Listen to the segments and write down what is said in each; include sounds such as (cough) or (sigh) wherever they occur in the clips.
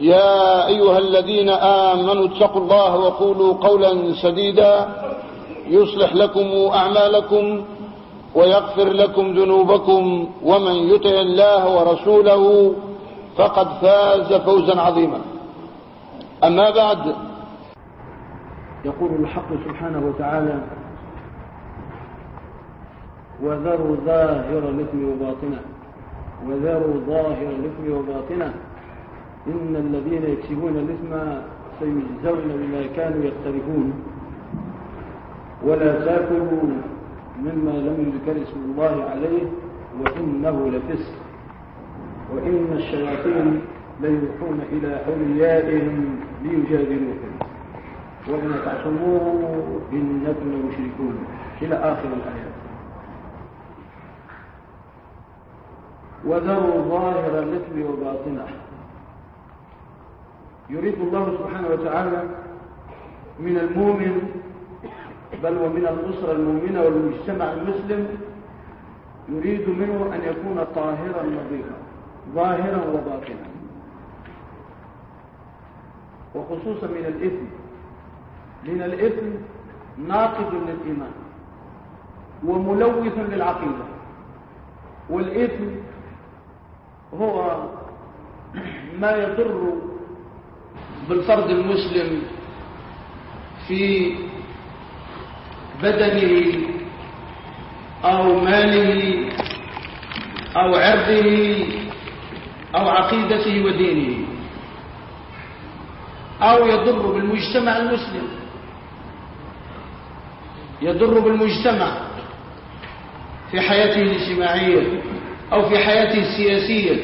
يا أيها الذين آمنوا اتقوا الله وقولوا قولا سديدا يصلح لكم أعمالكم ويغفر لكم ذنوبكم ومن يطع الله ورسوله فقد فاز فوزا عظيما. أما بعد يقول الحق سبحانه وتعالى وذروا ظاهر الإثم وباطنه وذروا ظاهر الإثم وباطنه إن الذين يكسبون الإثم سيجزون بما كانوا يقترفون. ولا تأكلوا مما لم يذكر اسم الله عليه وإنه لفسق. وإن الشياطين ليوحون إلى أوليائهم ليجادلوكم. وإن تعصموه إنكم لمشركون. إلى آخر الآيات. وذروا ظاهر الإثم وباطنه. يريد الله سبحانه وتعالى من المؤمن بل ومن الأسرة المؤمنة والمجتمع المسلم يريد منه أن يكون طاهرا نظيفا ظاهرا وباطنا. وخصوصا من الإثم. لأن الإثم ناقض للإيمان وملوث للعقيدة. والإثم هو ما يضر بالفرد المسلم في بدنه أو ماله أو عرضه أو عقيدته ودينه أو يضر بالمجتمع المسلم. يضر بالمجتمع في حياته الاجتماعية أو في حياته السياسية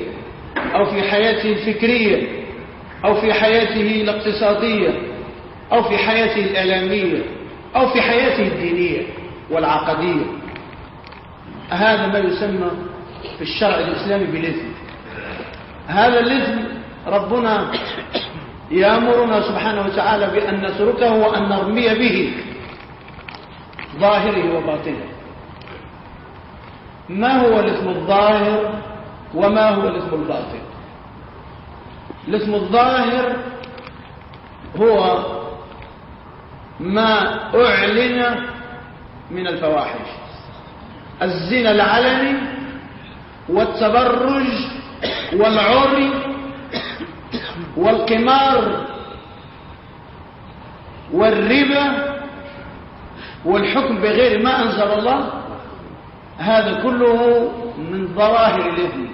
أو في حياته الفكرية. أو في حياته الاقتصادية أو في حياته الإعلامية أو في حياته الدينية والعقدية. هذا ما يسمى في الشرع الإسلامي بالإثم هذا الإثم ربنا يأمرنا سبحانه وتعالى بأن نتركه وأن نرمي به ظاهره وباطنه. ما هو الإثم الظاهر وما هو الإثم الباطن؟ الإثم الظاهر هو ما أعلن من الفواحش. الزنا العلني والتبرج والعري والقمار والربا والحكم بغير ما أنزل الله هذا كله من ظواهر الإثم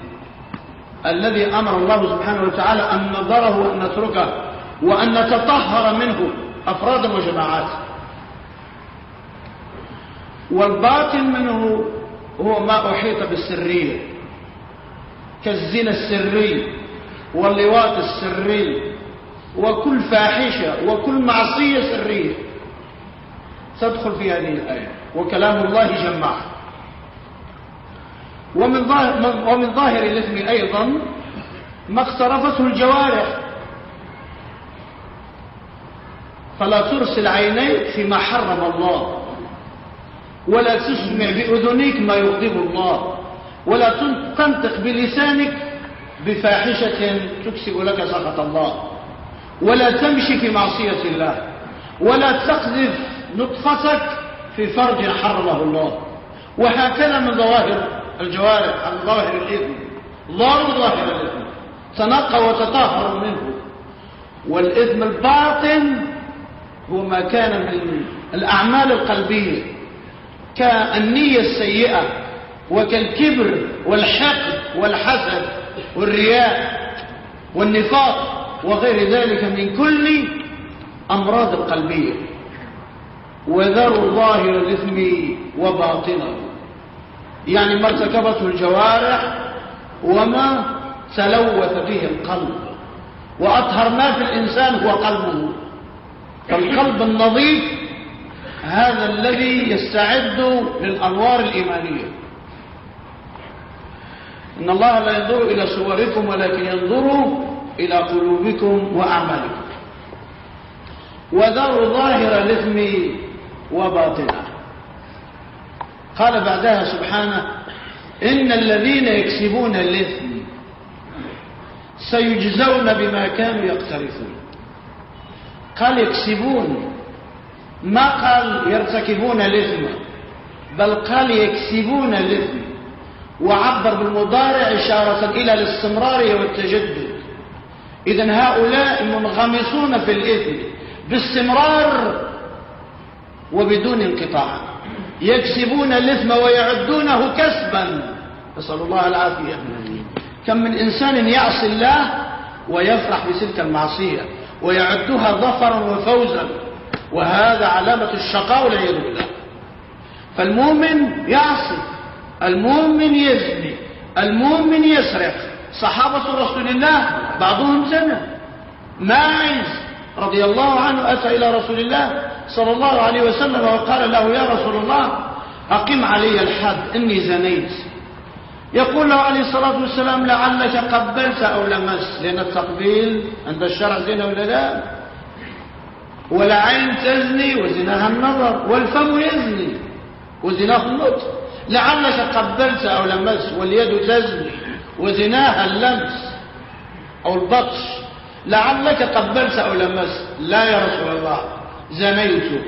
الذي أمر الله سبحانه وتعالى أن نظره وأن نتركه وأن نتطهر منه أفرادا وجماعات. والباطن منه هو ما أحيط بالسرية كالزنا السري واللواط السري وكل فاحشة وكل معصية سرية. تدخل في هذه الآية. وكلام الله جمعه ومن ظاهر, ومن ظاهر الإثم أيضا ما اقترفته الجوارح. فلا ترسل عينيك فيما حرم الله. ولا تسمع بأذنيك ما يغضب الله. ولا تنطق بلسانك بفاحشة تكسب لك سخط الله. ولا تمشي في معصية الله. ولا تقذف نطفتك في فرج حرمه الله. وهكذا من ظواهر الجوارح عن ظاهر الإثم ظاهر ظاهر الإثم تنقى وتطهر منه. والإثم الباطن هو ما كان من الأعمال القلبية. كالنية السيئة وكالكبر والحقد والحسد والرياء والنفاق وغير ذلك من كل أمراض القلبية. وذروا ظاهر الإثم وباطنه. يعني ما ارتكبته الجوارح وما تلوث به القلب. وأطهر ما في الإنسان هو قلبه. فالقلب النظيف هذا الذي يستعد للأنوار الإيمانية. إن الله لا ينظر إلى صوركم ولكن ينظر إلى قلوبكم وأعمالكم. وذروا ظاهر الإثم وباطنه. قال بعدها سبحانه إن الذين يكسبون الإثم سيجزون بما كانوا يقترفون. قال يكسبون ما قال يرتكبون الإثم بل قال يكسبون الإثم. وعبر بالمضارع إشارة إلى الاستمرار والتجدد. إذا هؤلاء منغمسون في الإثم باستمرار وبدون انقطاع. يكسبون الإثم ويعدونه كسبا. نسأل الله العافية كم من إنسان يعصي الله ويفرح بتلك المعصية ويعدها ظفرا وفوزا. وهذا علامة الشقاء والعياذ بالله. فالمؤمن يعصي المؤمن يزني المؤمن يسرق. صحابة رسول الله بعضهم زنى. ماعز رضي الله عنه أتى إلى رسول الله صلى الله عليه وسلم وقال له يا رسول الله أقم علي الحد إني زنيت. يقول له عليه الصلاة والسلام لعلك قبلت أو لمست؟ لأن التقبيل عند الشرع زنا ولا لا؟ ولا عين تزني وزناها النظر والفم يزني وزناه النطق لعلك قبلت أو لمست؟ واليد تزني وزناها اللمس أو البطش. لعلك قبلت أو لمست لا يا رسول الله زنيت.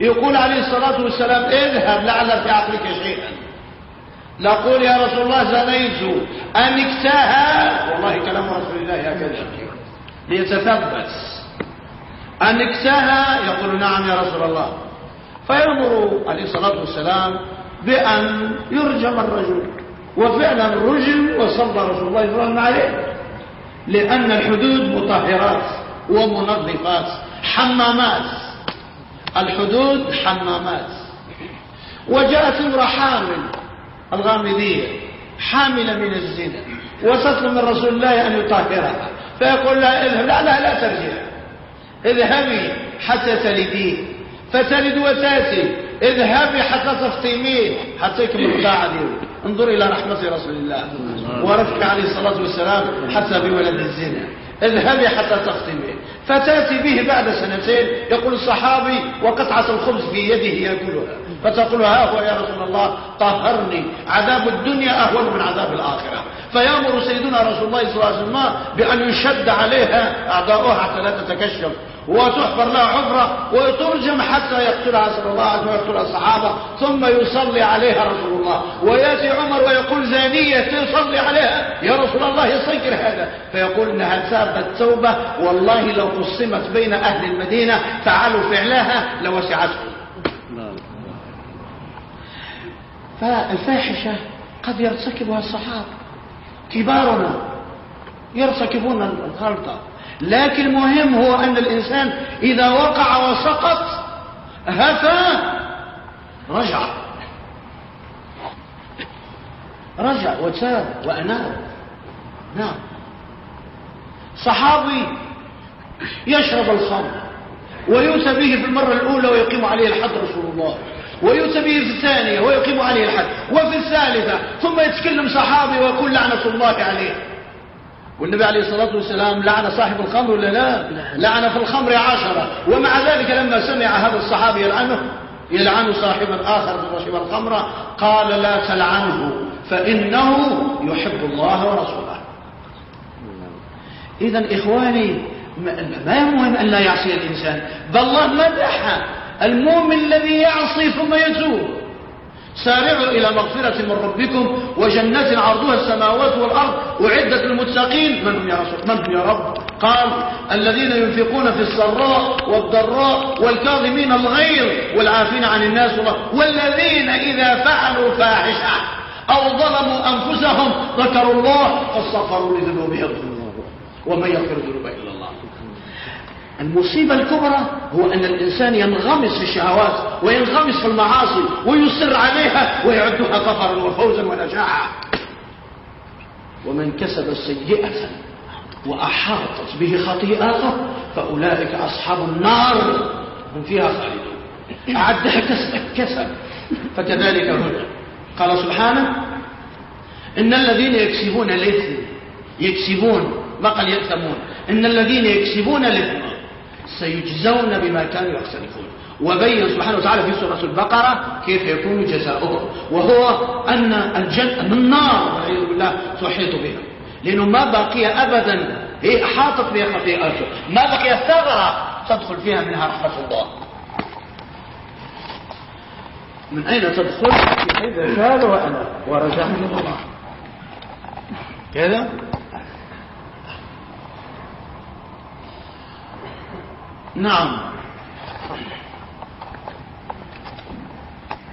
يقول عليه الصلاة والسلام اذهب لعل في عقلك شيئا. نقول يا رسول الله زنيت. أنكتها والله كلام رسول الله هكذا. ليتثبت. أنكتها يقول نعم يا رسول الله. فيأمر عليه الصلاة والسلام بأن يرجم الرجل. وفعلا رجم وصلى رسول الله صلى الله عليه وسلم عليه. لأن الحدود مطهرات ومنظفات حمامات. الحدود حمامات. وجاءت امرأة حامل الغامدية حاملة من الزنا وتطلب من رسول الله أن يطهرها. فيقول لها اذهب. لا لا لا ترجع. اذهبي حتى تلديه فتلد وتاتي. اذهبي حتى تفطميه حتى يكمل الطاعة انظر إلى رحمة رسول الله. ورفق عليه الصلاة والسلام حتى بولد الزنا. اذهبي حتى تختمي فتأتي به بعد سنتين يقول الصحابي وقطعة الخبز في يده يأكلها. فتقول ها هو يا رسول الله طهرني. عذاب الدنيا أهون من عذاب الآخرة. فيأمر سيدنا رسول الله صلى الله عليه وسلم بأن يشد عليها أعداؤها حتى لا تتكشف. وتحفر لها حفرة وترجم حتى يقتلها صلى الله عليه وسلم ويقتلها الصحابة ثم يصلي عليها رسول الله. ويأتي عمر ويقول زانية تصلي عليها. يا رسول الله يسكر هذا. فيقول إنها تابت توبة والله لو قسمت بين أهل المدينة فعلوا فعلها لوسعتهم فالفاحشة قد يرتكبها الصحابة. كبارنا يرتكبون الغلطة. لكن المهم هو أن الإنسان إذا وقع وسقط هفى رجع. رجع وتاب وأناب. نعم. صحابي يشرب الخمر ويؤتى به في المرة الأولى ويقيم عليه الحد رسول الله ويؤتى به في الثانية ويقيم عليه الحد وفي الثالثة ثم يتكلم صحابي ويقول لعنة الله عليه. والنبي عليه الصلاة والسلام لعن صاحب الخمر ولا لا؟ لعن في الخمر عشرة. ومع ذلك لما سمع هذا الصحابي يلعنه يلعن صاحبا آخر في رشب الخمر قال لا تلعنه فإنه يحب الله ورسوله. إذا إخواني ما مهم أن لا يعصي الإنسان بل الله مدح المؤمن الذي يعصي ثم يتوب. سارعوا إلى مغفرة من ربكم وجنة عرضها السماوات والأرض أعدت للمتقين. من هم يا رسول من هم يا رب؟ قال الذين ينفقون في السراء والضراء والكاظمين الغيظ والعافين عن الناس والذين إذا فعلوا فاحشة أو ظلموا أنفسهم ذكروا الله فاستغفروا لذنوبهم. ومن يغفر الذنوب إلا المصيبة الكبرى هو أن الإنسان ينغمس في الشهوات وينغمس في المعاصي ويصر عليها ويعدها كفرا وفوزا ونجاحا. ومن كسب سيئة وأحاطت به خطيئاته فأولئك أصحاب النار هم فيها خالدون. أعدها كسب كسب. فكذلك هنا قال سبحانه إن الذين يكسبون الإثم يكسبون ما قال يأثمون إن الذين يكسبون الإثم. سيجزون بما كانوا يختلفون. وبين سبحانه وتعالى في سورة البقرة كيف يكون جزاؤهم. وهو أن الجنة من النار والعياذ بالله تحيط بهم لأنه ما بقي أبدا. هي أحاطت بها خطيئته. ما بقي ثغرة تدخل فيها منها رحمة الله. من أين تدخل؟ حيث شاد وأنا؟ ورجعني الله. كذا؟ نعم.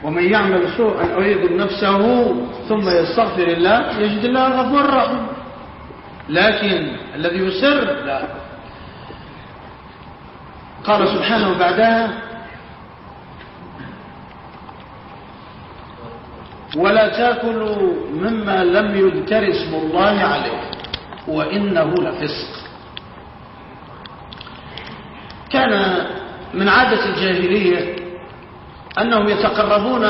ومن يعمل سوءا أو يظلم نفسه ثم يستغفر الله يجد الله غفورا رحيما لكن الذي يسر لا. قال سبحانه بعدها ولا تأكلوا مما لم يذكر اسم الله عليه وإنه لفسق. كان من عادة الجاهلية أنهم يتقربون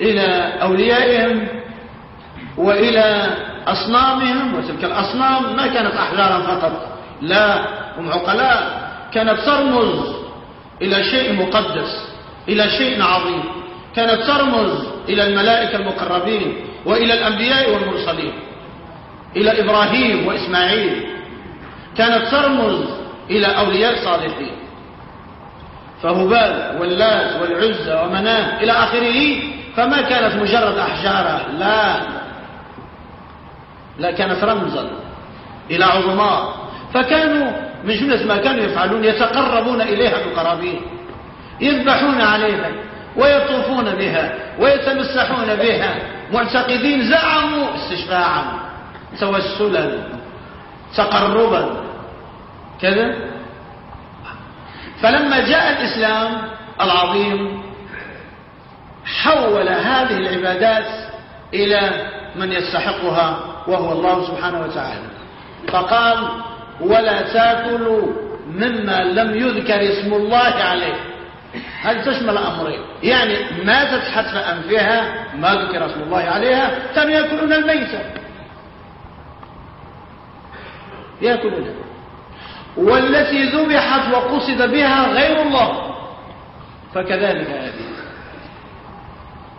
إلى أوليائهم وإلى أصنامهم وتلك الأصنام ما كانت أحجارا فقط لا هم عقلاء. كانت ترمز إلى شيء مقدس إلى شيء عظيم. كانت ترمز إلى الملائكة المقربين وإلى الأنبياء والمرسلين إلى إبراهيم وإسماعيل. كانت ترمز إلى أولياء صالحين فهبال واللات والعزى ومناه إلى آخره فما كانت مجرد أحجار لا. لا كانت رمزا إلى عظماء. فكانوا من جملة ما كانوا يفعلون يتقربون إليها بقرابين يذبحون عليها ويطوفون بها ويتمسحون بها. معتقدين زعموا استشفاعا توسلا تقربا. كذا. فلما جاء الإسلام العظيم حول هذه العبادات إلى من يستحقها وهو الله سبحانه وتعالى. فقال ولا تاكلوا مما لم يذكر اسم الله عليه. هذه تشمل أمرين؟ يعني ماتت حتف أنفها ما ذكر اسم الله عليها كانوا يأكلون الميتة. يأكلونها والتي ذبحت وقصد بها غير الله. فكذلك هذه.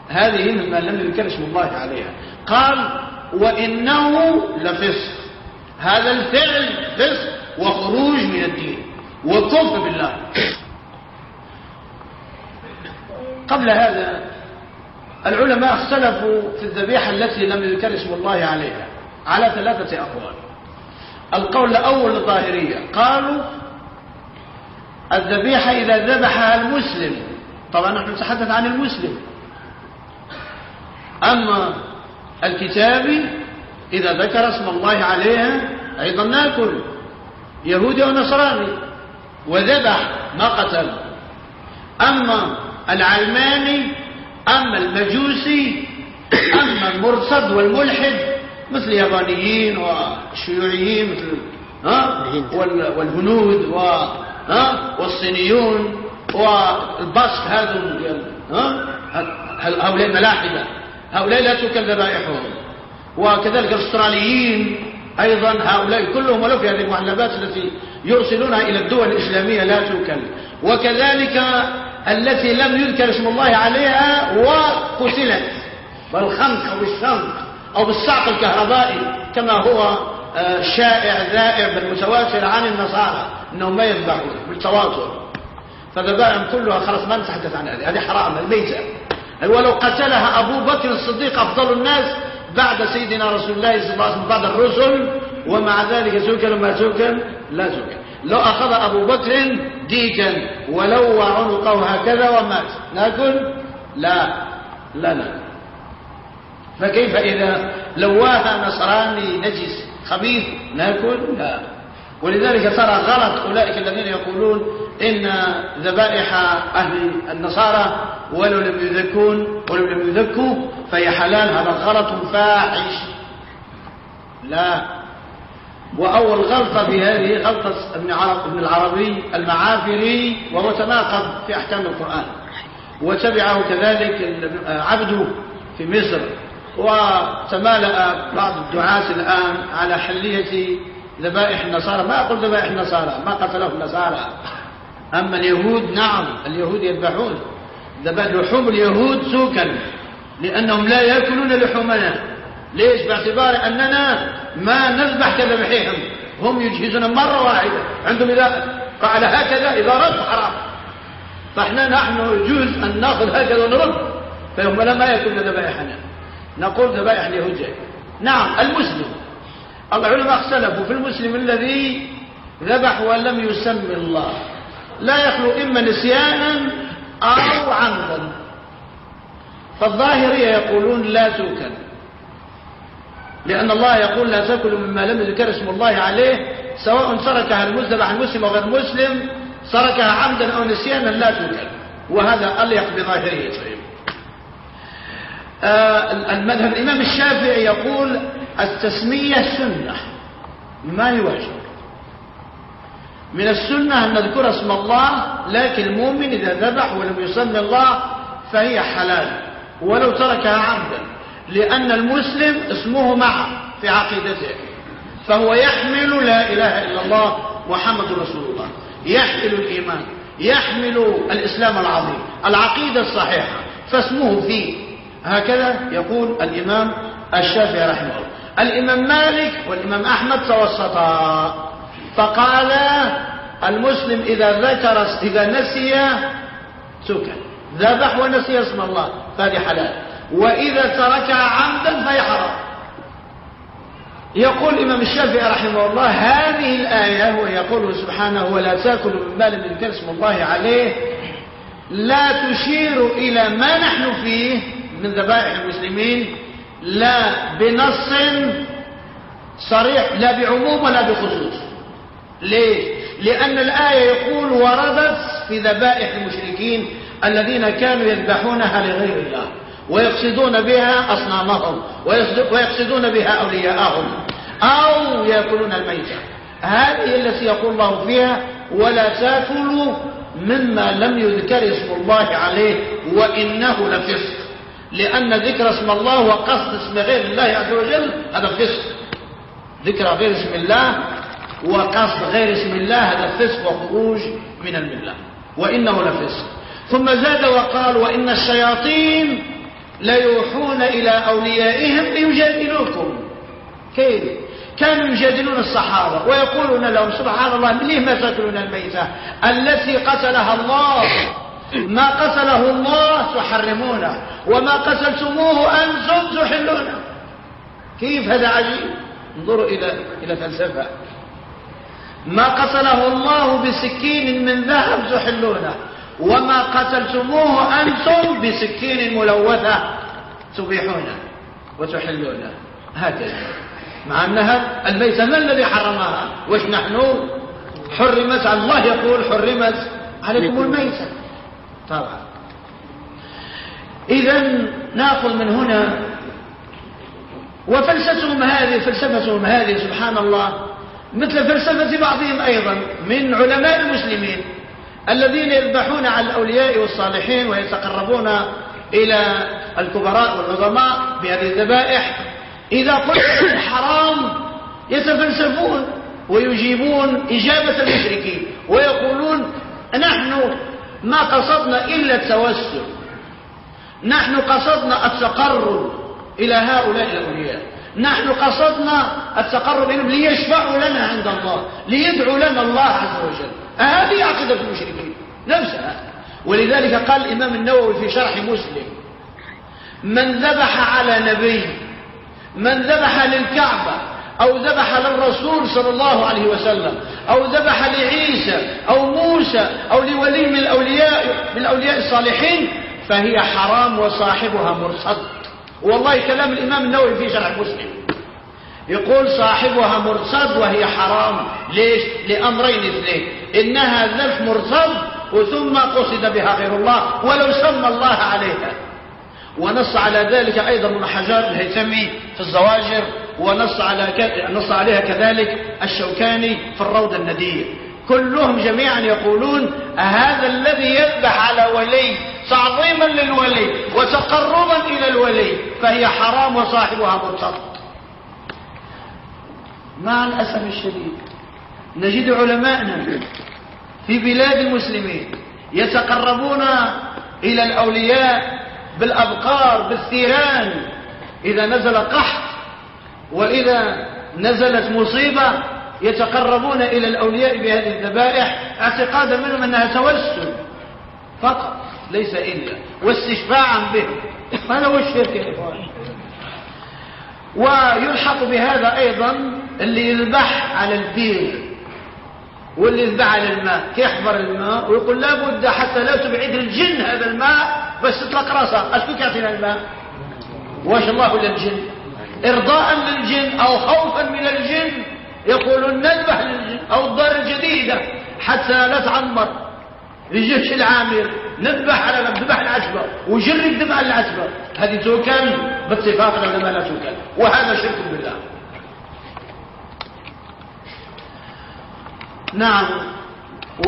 هذه مما لم اسم الله عليها. قال وإنه لفسق. هذا الفعل فسق وخروج من الدين وكفر بالله. قبل هذا العلماء اختلفوا في الذبيحة التي لم يذكر اسم الله عليها. على ثلاثة أقوال. القول الأول الظاهرية. قالوا الذبيحة إذا ذبحها المسلم طبعا نحن نتحدث عن المسلم. أما الكتابي إذا ذكر اسم الله عليها أيضا نأكل. يهودي ونصراني وذبح ما قتل. أما العلماني أما المجوسي أما المرصد والملحد مثل اليابانيين والشيوعيين مثل ها؟ والهنود و ها؟ والصينيون والباسك هذا ها؟ هؤلاء الملاحدة هؤلاء لا تؤكل ذبائحهم وكذلك الأستراليين أيضا هؤلاء كلهم ولو في هذه المعلبات التي يرسلونها إلى الدول الإسلامية لا تؤكل وكذلك التي لم يذكر اسم الله عليها وقتلت. بالخنق أو الشنق أو بالصعق الكهربائي كما هو آه، شائع ذائع بالمتواتر عن النصارى أنهم ما يذبحون بالتواتر. فذبائهم كلها خلاص ما نتحدث عن هذه هذه حرام الميتة ولو قتلها أبو بكر الصديق أفضل الناس بعد سيدنا رسول الله صلى الله عليه وسلم بعد الرسل ومع ذلك سكن ما سكن لا سكن لو أخذ أبو بكر ديكا ولو عنقه هكذا ومات. ناكل لا لا لا. فكيف إذا لواها نصراني نجس خبيث ناكل؟ لا. ولذلك صار غلط أولئك الذين يقولون إن ذبائح أهل النصارى ولو لم يذكون ولو لم يذكوا فهي حلال. هذا غلط فاحش. لا. وأول غلطة في هذه غلطة ابن, عرب ابن العربي المعافري وهو تناقض في أحكام القرآن. وتبعه كذلك عبده في مصر. وتمالأ بعض الدعاة الآن على حلية ذبائح النصارى. ما أقول ذبائح النصارى ما قتله النصارى. أما اليهود نعم اليهود يذبحون. لحوم اليهود سوكا لأنهم لا يأكلون لحومنا. ليش؟ باعتبار أننا ما نذبح كذبحهم. هم يجهزون مرة واحدة. عندهم إذا فعل هكذا إذا رد حرام. فإحنا نحن يجوز أن نأخذ هكذا ونرد. فهم لا يأكلون ذبائحنا. نقول ذبائح جاي نعم المسلم. العلماء اختلفوا في المسلم الذي ذبح ولم يسمي الله. لا يخلو إما نسيانا أو عمدا فالظاهرية يقولون لا توكل لأن الله يقول لا تأكلوا مما لم يذكر اسم الله عليه سواء تركها المذبح المسلم أو غير مسلم تركها عمدا أو نسيانا لا توكل وهذا أليق بظاهرية آه المذهب الإمام الشافعي يقول التسمية سنة. ما يواجب من السنة أن نذكر اسم الله لكن المؤمن إذا ذبح ولم يسمي الله فهي حلال ولو تركها عمدا لأن المسلم اسمه معه في عقيدته فهو يحمل لا إله إلا الله محمد رسول الله يحمل الإيمان يحمل الإسلام العظيم العقيدة الصحيحة فاسمه فيه هكذا يقول الإمام الشافعي رحمه الله. الإمام مالك والإمام أحمد توسطا. فقال المسلم إذا ذكر إذا نسي سكن ذبح ونسي اسم الله فهذه حلال. وإذا تركها عمدا فهي حرام. يقول الإمام الشافعي رحمه الله هذه الآية ويقول سبحانه ولا تأكلوا من مال من اسم الله عليه لا تشير إلى ما نحن فيه من ذبائح المسلمين لا بنص صريح لا بعموم ولا بخصوص. ليه؟ لأن الآية يقول وردت في ذبائح المشركين الذين كانوا يذبحونها لغير الله ويقصدون بها أصنامهم ويقصدون بها أولياءهم أو يأكلون الميتة. هذه التي يقول الله فيها ولا تأكلوا مما لم يذكر اسم الله عليه وإنه لفسق. لأن ذكر اسم الله وقصد اسم غير الله عز وجل هذا فسق ذكر غير اسم الله وقصد غير اسم الله هذا فسق وخروج من الملة. وإنه لفسق. ثم زاد وقال وإن الشياطين ليوحون إلى أوليائهم ليجادلوكم. كيف؟ كانوا يجادلون الصحابة ويقولون لهم سبحان الله ليه ما تاكلون الميتة؟ التي قتلها الله. ما قتله الله تحرمونه وما قتلتموه أنتم تحلونه. كيف هذا عجيب؟ انظروا إلى إلى فلسفة. ما قتله الله بسكين من ذهب تحلونه وما قتلتموه أنتم بسكين ملوثة تبيحونه وتحلونه. هكذا. مع أنها الميتة ما الذي حرمها؟ وش نحن؟ حرمت الله يقول حرمت عليكم الميتة. طبعا. إذا نأخذ من هنا وفلسفتهم هذه فلسفتهم هذه سبحان الله مثل فلسفة بعضهم أيضا من علماء المسلمين الذين يذبحون على الأولياء والصالحين ويتقربون إلى الكبراء والعظماء بهذه الذبائح. إذا قلت حرام يتفلسفون ويجيبون إجابة المشركين ويقولون نحن ما قصدنا إلا التوسل. نحن قصدنا التقرب إلى هؤلاء الأولياء. نحن قصدنا التقرب إليهم ليشفعوا لنا عند الله ليدعوا لنا الله عز وجل. هذه عقيدة المشركين. نفسها ولذلك قال الإمام النووي في شرح مسلم من ذبح على نبي من ذبح للكعبة أو ذبح للرسول صلى الله عليه وسلم أو ذبح لعيسى أو موسى أو لولي من الأولياء من الأولياء الصالحين فهي حرام وصاحبها مرصد والله كلام الإمام النووي في شرح مسلم. يقول صاحبها مرصد وهي حرام. ليش؟ لأمرين اثنين. إنها ذبح مرصد وثم قصد بها غير الله ولو سمى الله عليها. ونص على ذلك أيضا ابن حجر الهيثمي في الزواجر. ونص على ك... نص عليها كذلك الشوكاني في الروضة الندية كلهم جميعا يقولون هذا الذي يذبح على ولي تعظيما للولي وتقربا إلى الولي فهي حرام وصاحبها مرتد مع الأسف الشديد نجد علماءنا في بلاد المسلمين يتقربون إلى الأولياء بالأبقار بالثيران. إذا نزل قحط وإذا نزلت مصيبة يتقربون إلى الأولياء بهذه الذبائح اعتقادا منهم أنها توسل فقط ليس إلا واستشفاعا به. هذا هو الشرك يا إخوان. ويلحق بهذا أيضا اللي يذبح على البير واللي يذبح على الماء يحضر الماء ويقول لابد حتى لا تبعد الجن هذا الماء بس تطلق راسه. أشكو كافينا الماء؟ واش الله للجن إرضاء للجن أو خوفا من الجن يقولون نذبح للجن أو الدار الجديدة حتى لا تعمر. الجيش العامر نذبح على نذبح العتبة وجري الذبح على العتبة هذه توكل باتفاق العلماء لا توكل. وهذا شرك بالله. نعم.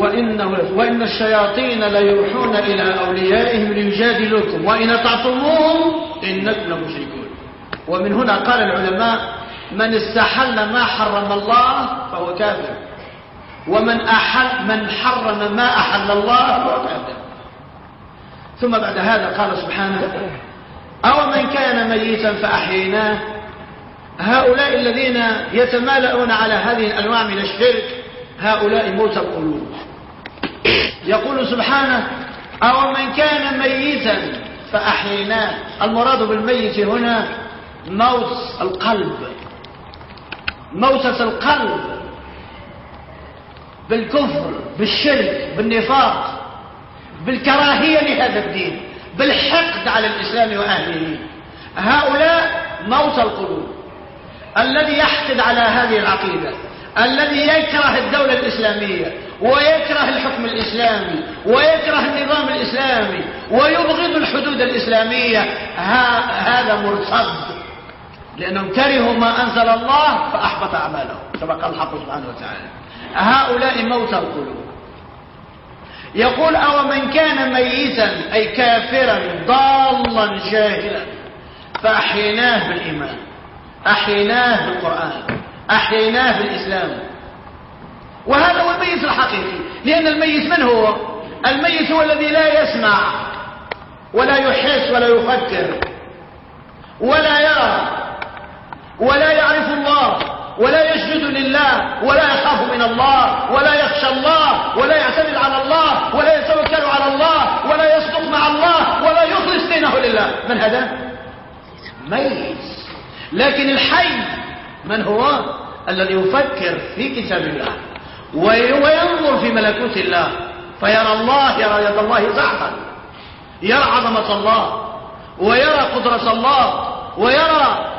وإنه وإن الشياطين ليوحون إلى أوليائهم ليجادلوكم. وإن أطعتموهم إنكم لمشركون. ومن هنا قال العلماء من استحل ما حرم الله فهو كافر. ومن أحل من حرم ما أحل الله فهو كافر. ثم بعد هذا قال سبحانه أو من كان ميتا فأحييناه؟ هؤلاء الذين يتمالؤون على هذه الأنواع من الشرك هؤلاء موت القلوب. يقول سبحانه أو من كان ميتا فأحييناه؟ المراد بالميت هنا موت القلب. موتة القلب بالكفر بالشرك بالنفاق بالكراهية لهذا الدين بالحقد على الإسلام وأهله. هؤلاء موت القلوب. الذي يحقد على هذه العقيدة الذي يكره الدولة الإسلامية ويكره الحكم الإسلامي ويكره النظام الإسلامي ويبغض الحدود الإسلامية. هذا مرتد. لأنهم كرهوا ما أنزل الله فأحبط أعمالهم. كما قال الحق سبحانه وتعالى. هؤلاء موت القلوب. يقول أو من كان ميتا أي كافرا ضالا جاهلا فأحيناه بالإيمان. أحيناه بالقرآن. أحييناه بالإسلام. وهذا هو الميت الحقيقي. لأن الميت من هو؟ الميت هو الذي لا يسمع ولا يحس ولا يفكر ولا يرى. ولا يعرف الله ولا يسجد لله ولا يخاف من الله ولا يخشى الله ولا يعتمد على الله ولا يتوكل على الله ولا يصدق مع الله ولا يخلص دينه لله. من هذا؟ ميت. لكن الحي من هو؟ الذي يفكر في كتاب الله وينظر في ملكوت الله فيرى الله يرى يد الله زحفا يرى عظمة الله ويرى قدرة الله ويرى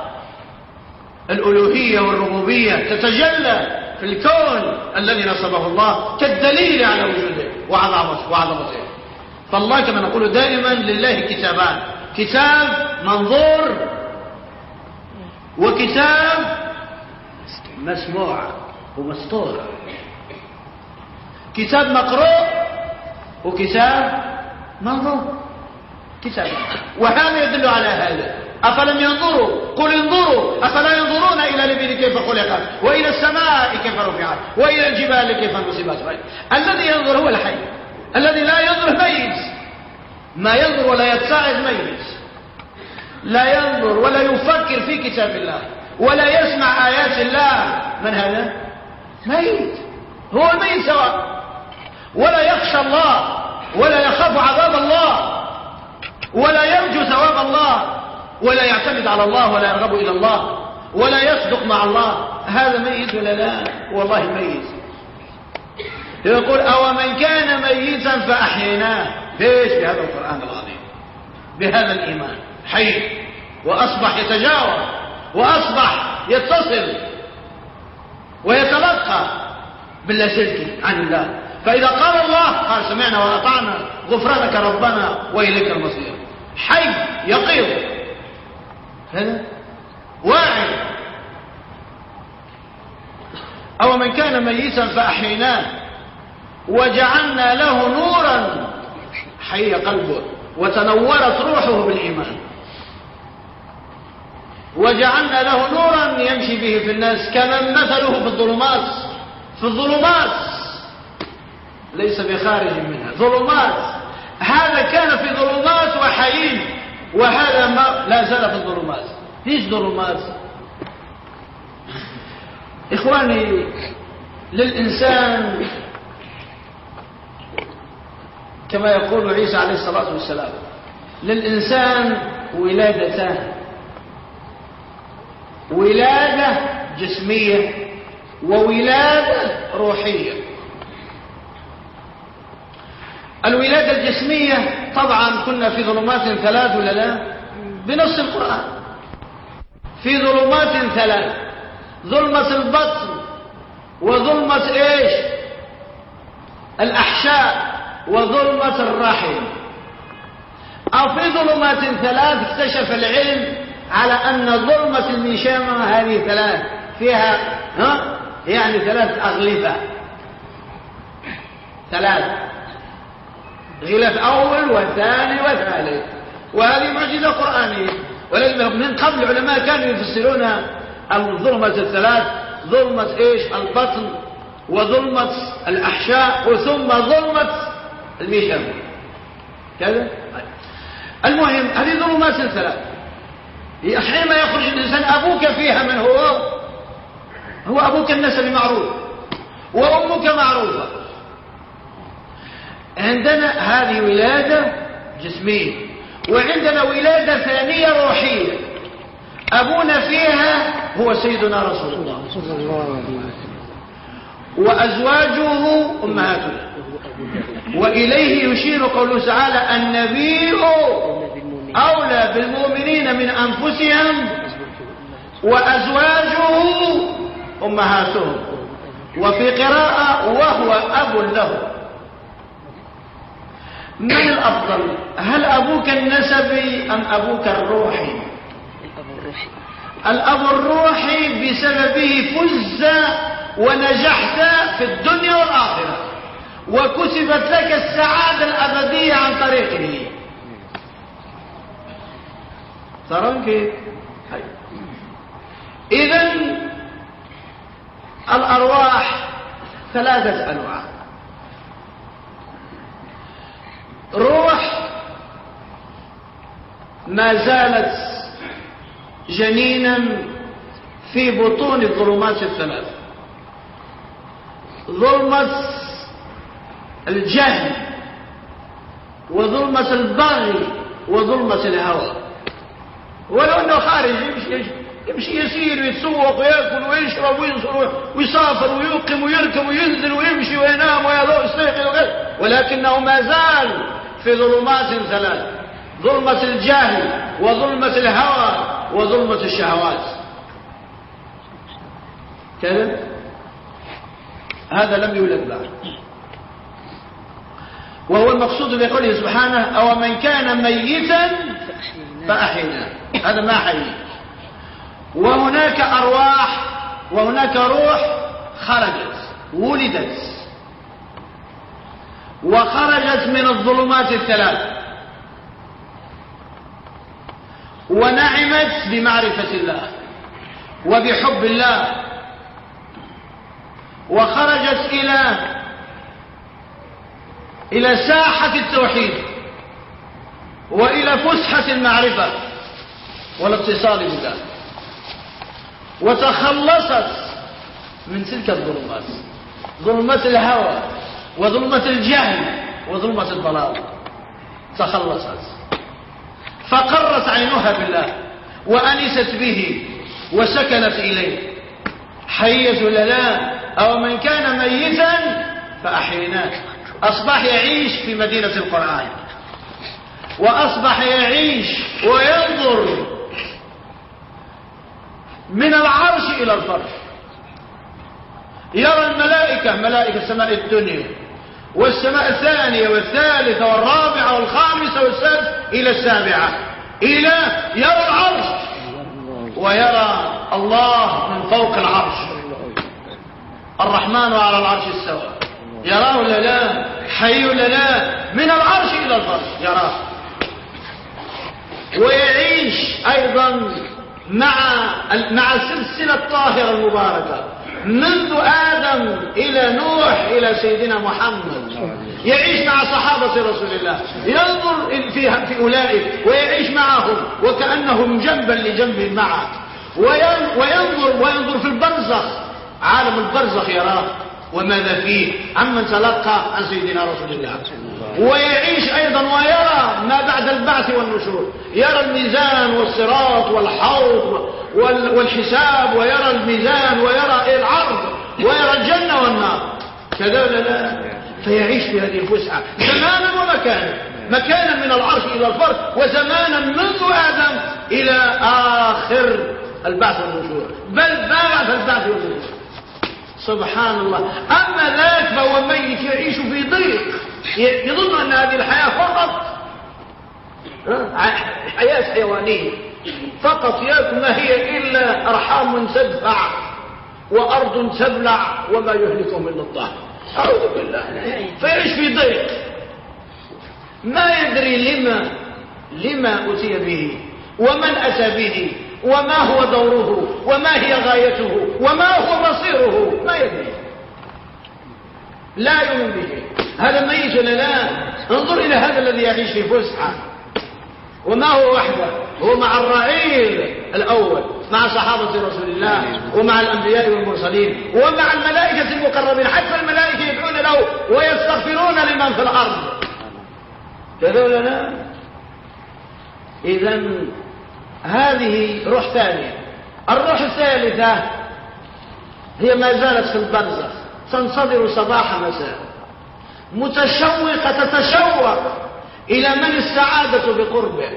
الألوهية والربوبية تتجلى في الكون الذي نصبه الله كالدليل على وجوده وعظمته وعظمته. فالله كما نقول دائما لله كتابان. كتاب منظور وكتاب مسموع ومسطور. كتاب مقروء وكتاب منظور. كتاب. وهذا يدل على هذا. أفلم ينظروا؟ قل انظروا. أفلا ينظرون إلى الإبل كيف خلقت وإلى السماء كيف رفعت؟ وإلى الجبال كيف نصبت الذي ينظر هو الحي. الذي لا ينظر ميت. ما ينظر ولا يتساعد ميت. لا ينظر ولا يفكر في كتاب الله. ولا يسمع آيات الله. من هذا؟ ميت. هو الميت سواء. ولا يخشى الله. ولا يخاف عذاب الله. ولا يرجو ثواب الله. ولا يعتمد على الله ولا يرغب إلى الله ولا يصدق مع الله. هذا ميت ولا لا؟ والله ميت. يقول أو من كان ميتا فأحييناه. ليش؟ بهذا القرآن العظيم. بهذا الإيمان. حي. وأصبح يتجاوز. وأصبح يتصل. ويتلقى. باللاسلكي عن الله. فإذا قال الله قال سمعنا وأطعنا. غفرانك ربنا وإليك المصير. حي. يقيض. هذا؟ واعي. أو من كان ميتا فأحيناه وجعلنا له نورا. حي قلبه. وتنورت روحه بالإيمان. وجعلنا له نورا يمشي به في الناس. كمن مثله في الظلمات. في الظلمات. ليس بخارج منها. ظلمات. هذا كان في ظلمات وهذا ما لا زال في الظلمات إيش ظلمات إخواني للإنسان كما يقول عيسى عليه الصلاة والسلام للإنسان ولادتان. ولادة جسمية وولادة روحية. الولادة الجسمية طبعا كنا في ظلمات ثلاث ولا لا؟ بنص القرآن. في ظلمات ثلاث. ظلمة البطن وظلمة إيش؟ الأحشاء وظلمة الرحم. أو في ظلمات ثلاث اكتشف العلم على أن ظلمة المشامة هذه ثلاث. فيها ها؟ يعني ثلاث أغلفة ثلاث. غلاف أول وثاني وثالث. وهذه معجزة قرآنية. ولكن من قبل العلماء كانوا يفسرون الظلمة الثلاث ظلمة إيش؟ البطن وظلمة الأحشاء وثم ظلمة الميشم كذا؟ المهم هذه ظلمات الثلاث حينما يخرج الإنسان أبوك فيها من هو؟ هو أبوك النسب معروف. وأمك معروفة. عندنا هذه ولادة جسمية وعندنا ولادة ثانية روحية. أبونا فيها هو سيدنا رسول الله. وأزواجه أمهاتنا وإليه يشير قوله تعالى النبي أولى بالمؤمنين من أنفسهم وأزواجه أمهاتهم وفي قراءة وهو أب له. من الأفضل؟ هل أبوك النسبي أم أبوك الروحي؟ الأب الروحي. بسببه فز ونجحت في الدنيا والآخرة وكتبت لك السعادة الأبدية عن طريقه. ترون كيف؟ إذا الأرواح ثلاثة أنواع. روح ما زالت جنينا في بطون الظلمات الثلاث. ظلمة الجهل وظلمة البغي وظلمة الهوى. ولو إنه خارج يمشي, يمشي يسير ويتسوق ويأكل ويشرب وينصر ويسافر ويقم ويركب وينزل ويمشي وينام ويستيقظ ولكنه ما زال في ظلمات ثلاث ظلمة الجهل وظلمة الهوى وظلمة الشهوات. كذا هذا لم يولد بعد. وهو المقصود بقوله سبحانه أو من كان ميتا فأحينا هذا ما حي وهناك أرواح وهناك روح خرجت ولدت. وخرجت من الظلمات الثلاث. ونعمت بمعرفة الله وبحب الله. وخرجت إلى إلى ساحة التوحيد وإلى فسحة المعرفة والاتصال بالله. وتخلصت من تلك الظلمات. ظلمات الهوى. وظلمة الجهل وظلمة الضلال. تخلصت. فقرت عينها بالله وأنست به وسكنت إليه. حية لا أو من كان ميتا فأحييناه. أصبح يعيش في مدينة القرآن. وأصبح يعيش وينظر من العرش إلى الفرش. يرى الملائكة ملائكة سماء الدنيا. والسماء الثانية والثالثة والرابعة والخامسة والسادسة إلى السابعة. إلى يرى العرش. ويرى الله من فوق العرش. الرحمن على العرش استوى يراه ولا لا؟ حي ولا لا؟ من العرش إلى الفرش. يراه. ويعيش أيضا مع مع السلسلة الطاهرة المباركة. منذ آدم إلى نوح إلى سيدنا محمد. يعيش مع صحابة رسول الله. ينظر في, في أولئك ويعيش معهم وكأنهم جنبا لجنب معه. وينظر وينظر في البرزخ. عالم البرزخ يراه. وماذا فيه؟ عمن تلقى عن سيدنا رسول الله. ويعيش أيضا ويرى ما بعد البعث والنشور. يرى الميزان والصراط والحوض والحساب ويرى الميزان ويرى العرض ويرى الجنة والنار. كذا ولا لا فيعيش في هذه الفسحة. زمانا ومكانا. مكانا من العرش إلى الفرق وزمانا منذ آدم إلى آخر البعث والنشور. بل بعد البعث والنشور. سبحان الله أما ذاك فهو ميت يعيش في ضيق. يظن أن هذه الحياة فقط حياة حيوانية. فقط ياكل ما هي إلا أرحام تدفع وأرض تبلع وما يهلكهم إلا الطهر أعوذ بالله. فيعيش في ضيق. ما يدري لما لما أتي به ومن أتى به. وما هو دوره وما هي غايته وما هو مصيره ما يدري. لا يؤمن به. هذا ميت ولا لا. انظر إلى هذا الذي يعيش في فسحة. وما هو وحده؟ هو مع الرعيل الأول مع صحابة رسول الله ومع الأنبياء والمرسلين ومع الملائكة المقربين حتى الملائكة يدعون له ويستغفرون لمن في الأرض. كذا ولا لا إذا هذه روح ثانية. الروح الثالثة هي ما زالت في البرزخ. تنتظر صباح مساء. متشوقة تتشوق إلى من السعادة بقربه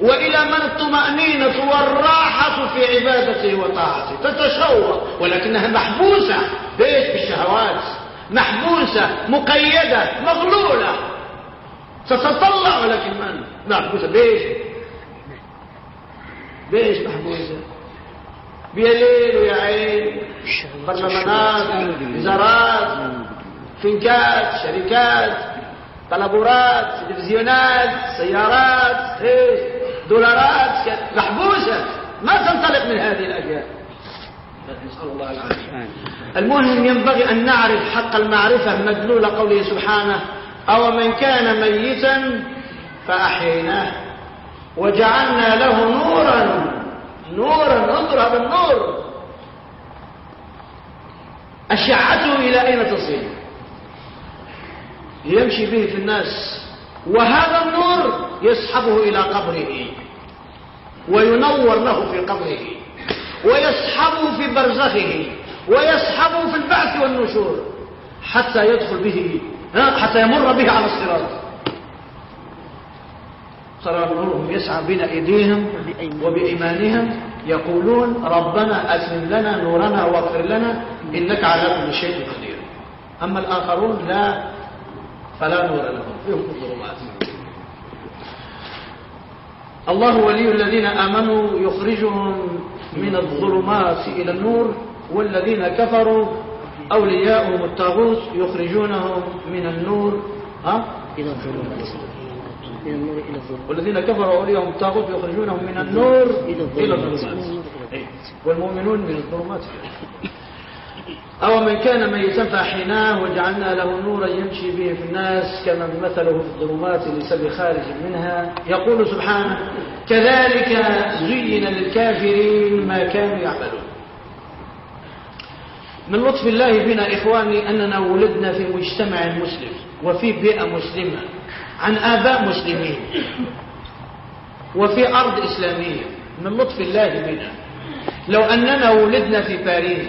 وإلى من الطمأنينة والراحة في عبادته وطاعته. تتشوق ولكنها محبوسة. بيش بالشهوات. محبوسة مقيدة مغلولة. تتطلع ولكن من؟ محبوسة. بيش بإيش محبوسة بيا ليل ويا عين برلمانات وزارات فنكات شركات طلبورات تلفزيونات سيارات إيش؟ دولارات. محبوسة. ما تنطلق من هذه الأشياء. نسأل الله العافية المهم ينبغي أن نعرف حق المعرفة مدلول قوله سبحانه أو من كان ميتا فأحييناه. وجعلنا له نورا. نورا انظر هذا النور. أشعته إلى أين تصل يمشي به في الناس. وهذا النور يسحبه إلى قبره. وينور له في قبره. ويسحبه في برزخه. ويسحبه في البعث والنشور. حتى يدخل به حتى يمر به على الصراط. ترى نورهم يسعى بين أيديهم وبإيمانهم يقولون ربنا أتمم لنا نورنا واغفر لنا إنك على كل شيء قدير. أما الآخرون لا فلا نور لهم فيهم الظلمات الله ولي الذين آمنوا يخرجهم من الظلمات إلى النور والذين كفروا أولياؤهم الطاغوت يخرجونهم من النور ها؟ إلى الظلمات. من النور إلى الظلم والذين كفروا أوليهم الطاغوت يخرجونهم من النور إلى الظلمات. والمؤمنون من الظلمات. أو من كان ميتا فأحيناه وجعلنا له نورا يمشي به في الناس كما مثله في الظلمات ليس بخارج منها. يقول سبحانه كذلك زين للكافرين ما كانوا يعملون. من لطف الله بنا إخواني أننا ولدنا في مجتمع مسلم وفي بيئة مسلمة. عن آباء مسلمين وفي أرض إسلامية من لطف الله بنا. لو أننا ولدنا في باريس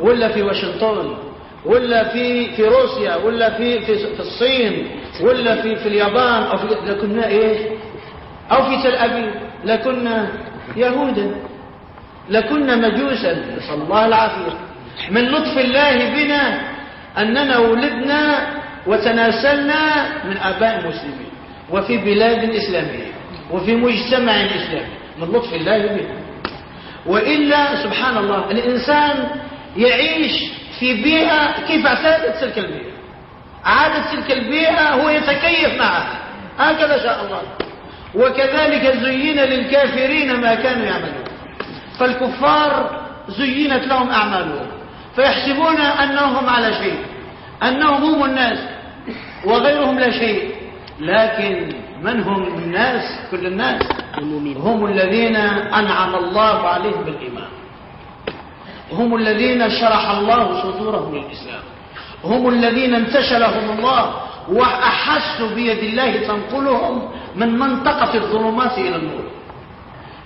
ولا في واشنطن ولا في في روسيا ولا في في, الصين ولا في في اليابان أو في لكنا إيه؟ أو في تل أبيب لكنا يهودا لكنا مجوسا نسأل الله العافية. من لطف الله بنا أننا ولدنا وتناسلنا من آباء مسلمين وفي بلاد إسلامية وفي مجتمع إسلامي من لطف الله بنا وإلا سبحان الله الإنسان يعيش في بيئة كيف اعتادت تلك البيئة؟ عادت تلك البيئة هو يتكيف معها. هكذا شاء الله. وكذلك زين للكافرين ما كانوا يعملون. فالكفار زينت لهم أعمالهم فيحسبون أنهم على شيء. أنهم هم الناس وغيرهم لا شيء. لكن من هم الناس؟ كل الناس. هم الذين أنعم الله عليهم بالإيمان. هم الذين شرح الله صدورهم للإسلام. هم الذين انتشلهم الله وأحسوا بيد الله تنقلهم من منطقة الظلمات إلى النور.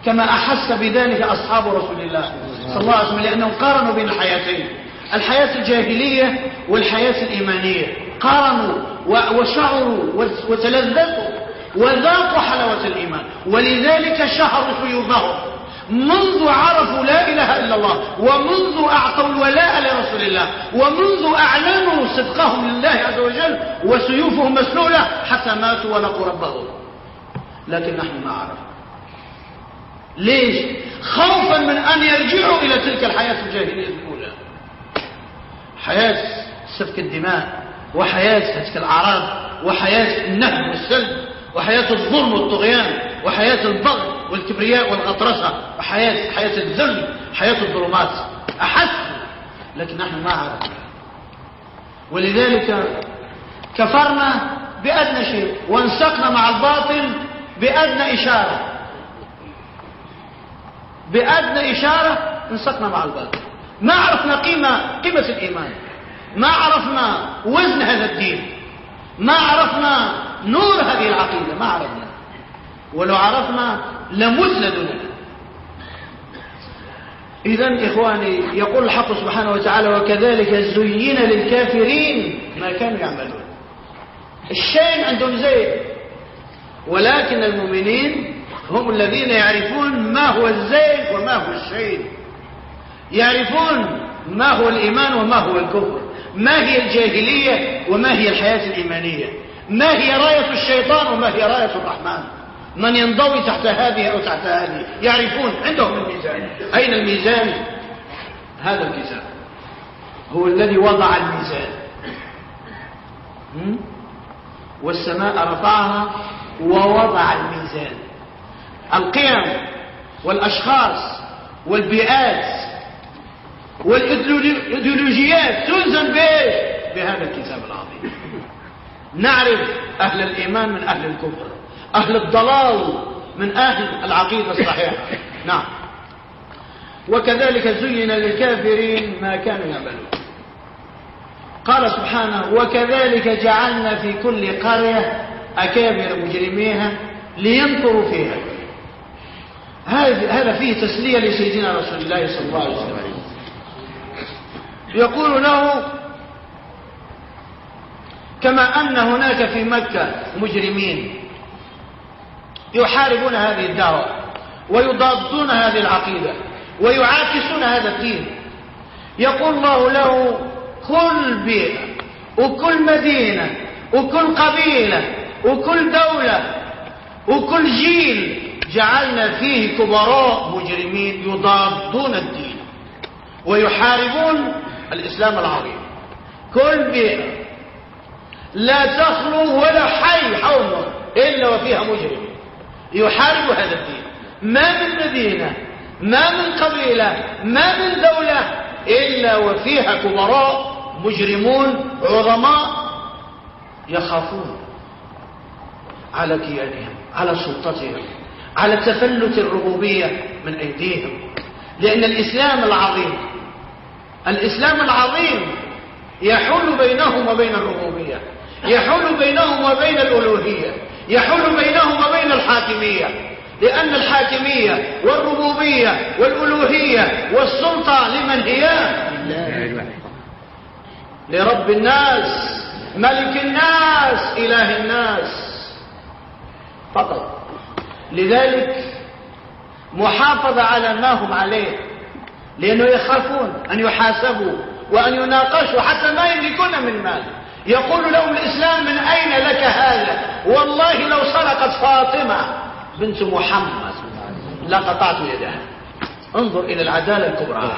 كما أحس بذلك أصحاب رسول الله صلى الله عليه وسلم لأنهم قارنوا بين الحياتين الحياة الجاهلية والحياة الإيمانية. قارنوا وشعروا وتلذذوا وذاقوا حلاوة الإيمان. ولذلك شهروا سيوفهم منذ عرفوا لا إله إلا الله ومنذ أعطوا الولاء لرسول الله ومنذ أعلنوا صدقهم لله عز وجل وسيوفهم مسلولة حتى ماتوا ولقوا ربهم. لكن نحن ما عرفنا. ليش؟ خوفا من أن يرجعوا إلى تلك الحياة الجاهلية الأولى. حياة سفك الدماء وحياة هتك الأعراض وحياة النهب والسلب وحياة الظلم والطغيان وحياة البغي والكبرياء والغطرسة وحياة حياة الذل حياة الظلمات. أحس لكن نحن ما عرفنا ولذلك كفرنا بأدنى شيء وانسقنا مع الباطل بأدنى إشارة. بأدنى إشارة انسقنا مع الباطل. ما عرفنا قيمة قيمة الإيمان. ما عرفنا وزن هذا الدين. ما عرفنا نور هذه العقيدة. ما عرفنا. ولو عرفنا لمزلد لنا إذا إخواني يقول الحق سبحانه وتعالى وكذلك زين للكافرين ما كانوا يعملون. الشين عندهم زين ولكن المؤمنين هم الذين يعرفون ما هو الزين وما هو الشين. يعرفون ما هو الإيمان وما هو الكفر. ما هي الجاهلية وما هي الحياة الإيمانية. ما هي راية الشيطان وما هي راية الرحمن. من ينضوي تحت هذه أو تحت هذه. يعرفون. عندهم الميزان. أين الميزان؟ هذا الميزان. هو الذي وضع الميزان. والسماء رفعها ووضع الميزان. القيم والأشخاص والبيئات والإيديولوجيات تلزم بإيش بهذا الكتاب العظيم. نعرف أهل الإيمان من أهل الكفر أهل الضلال من أهل العقيدة الصحيحة. (laughs) نعم. وكذلك زين للكافرين ما كانوا يعملون. قال سبحانه وكذلك جعلنا في كل قرية أكابر مجرميها لينكروا فيها. هذا فيه تسلية لسيدنا رسول الله صلى الله عليه وسلم. يقول له كما أن هناك في مكة مجرمين يحاربون هذه الدعوة ويضادون هذه العقيدة ويعاكسون هذا الدين. يقول الله له كل بيئة وكل مدينة وكل قبيلة وكل دولة وكل جيل جعلنا فيه كبراء مجرمين يضادون الدين ويحاربون الإسلام العظيم. كل بيئة. لا تخلو ولا حي حول إلا وفيها مجرم. يحارب هذا الدين. ما من مدينة ما من قبيلة ما من دولة إلا وفيها كبراء مجرمون عظماء يخافون على كيانهم على سلطتهم على تفلت الربوبية من أيديهم. لأن الإسلام العظيم الإسلام العظيم يحول بينهم وبين الربوبية يحول بينهم وبين الألوهية يحول بينهم وبين الحاكمية لأن الحاكمية والربوبية والألوهية والسلطة لمن هي؟ لرب الناس ملك الناس إله الناس. فقط. لذلك محافظة على ما هم عليه. لأنه يخافون أن يحاسبوا وأن يناقشوا حتى ما يملكون من مال. يقول لهم الإسلام من أين لك هذا؟ والله لو سرقت فاطمة بنت محمد. لقطعت يدها. انظر إلى العدالة الكبرى.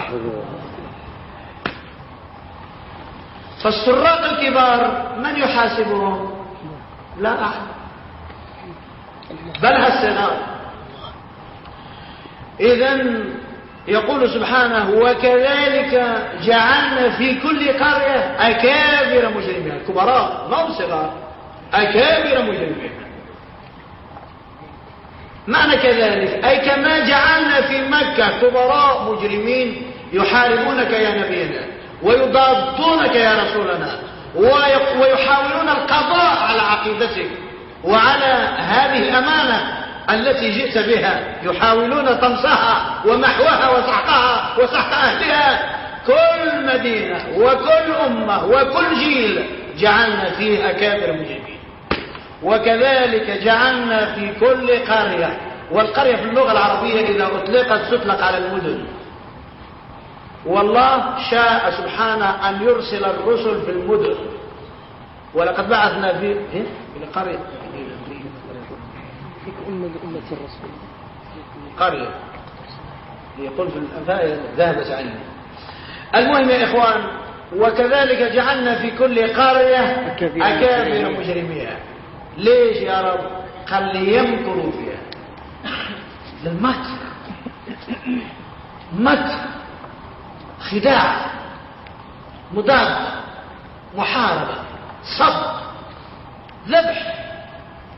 فالسراق الكبار من يحاسبهم؟ لا أحد. بل الصغار إذا يقول سبحانه وكذلك جعلنا في كل قرية أكابر مجرمين. كبراء ما هم صغار؟ أكابر مجرمين. معنى كذلك أي كما جعلنا في مكة كبراء مجرمين يحاربونك يا نبينا ويضادونك يا رسولنا ويحاولون القضاء على عقيدتك وعلى هذه الأمانة. التي جئت بها يحاولون طمسها ومحوها وسحقها وسحق أهلها. كل مدينة وكل أمة وكل جيل جعلنا فيه أكابر مجرمين. وكذلك جعلنا في كل قرية والقرية في اللغة العربية إذا أطلقت تطلق على المدن. والله شاء سبحانه أن يرسل الرسل في المدن. ولقد بعثنا في إيه؟ في قرية أمة أمة الرسول. قرية يقول في الأنفاء ذهبت عني. المهم يا إخوان وكذلك جعلنا في كل قرية أكابر مجرميها ليش يا رب؟ قال ليمكروا فيها. للمكر مكر خداع. مضاد. محاربة. صد ذبح.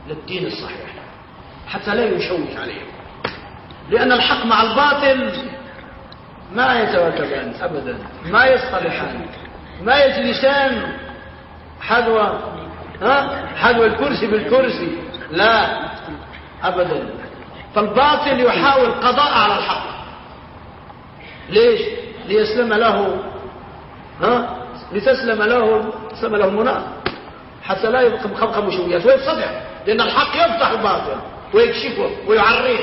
للدين الصحيح. حتى لا يشوش عليهم. لأن الحق مع الباطل ما يتواكبان أبدا ما يصطلحان ما يجلسان. حذو ها؟ الكرسي بالكرسي. لا أبدا. فالباطل يحاول قضاء على الحق. ليش؟ ليسلم له ها؟ لتسلم له تسلم له المناخ حتى لا يبقى مخبخب وشويات ويتصدع لأن الحق يفتح الباطل. ويكشفه ويعريه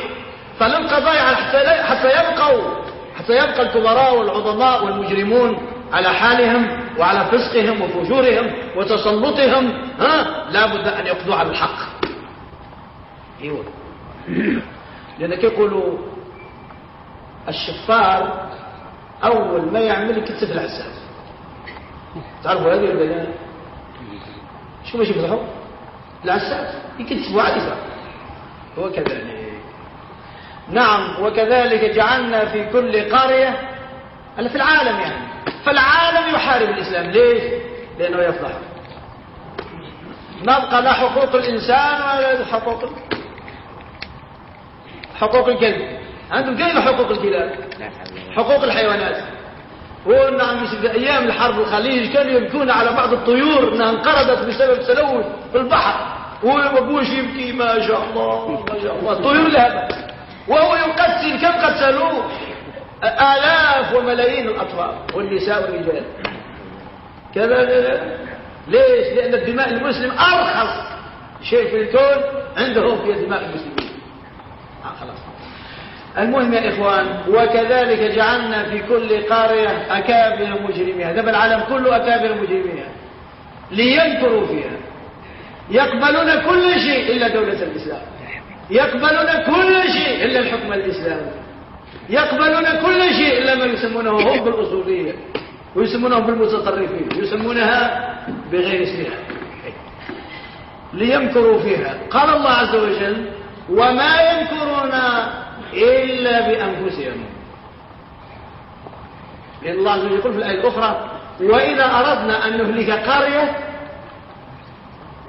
فللقضاء حتى, حتى يبقوا حتى يبقى الكبراء والعظماء والمجرمون على حالهم وعلى فسقهم وفجورهم وتسلطهم. ها؟ لا بد أن يقضوا على الحق. إيوه. (clears throat) لأنك يقولوا الشفار أول ما يعمل كتف العساف تعرفوا هذه ولا شو ماشي بصحوا العساف يكتفوا عساف وكذلك. نعم وكذلك جعلنا في كل قرية في العالم يعني. فالعالم يحارب الإسلام. ليش؟ لأنه يفضح. نبقى لا حقوق الإنسان ولا حقوق حقوق الكلب. عندهم كيف حقوق الكلاب؟ حقوق الحيوانات. نعم في أيام الحرب الخليج كانوا يبكون على بعض الطيور أنها انقرضت بسبب تلوث في البحر. وابوش يبكي ما شاء الله ما شاء الله. الطيور ذهبت وهو يقتل كم قتلوه؟ آلاف وملايين الأطفال والنساء والرجال. كذا ليش؟ لأن الدماء المسلم أرخص شيء في الكون عندهم في دماء المسلمين. آه خلاص. المهم يا إخوان وكذلك جعلنا في كل قرية أكابر مجرميها ده العالم كله أكابر مجرميها لينكروا فيها. يقبلون كل شيء إلا دولة الإسلام. يقبلون كل شيء إلا الحكم الإسلامي. يقبلون كل شيء إلا ما يسمونه هم بالأصولية ويسمونهم بالمتطرفين يسمونها بغير اسمها ليمكروا فيها. قال الله عز وجل وما يمكرون إلا بأنفسهم. الله عز وجل يقول في الآية الأخرى وإذا أردنا أن نهلك قرية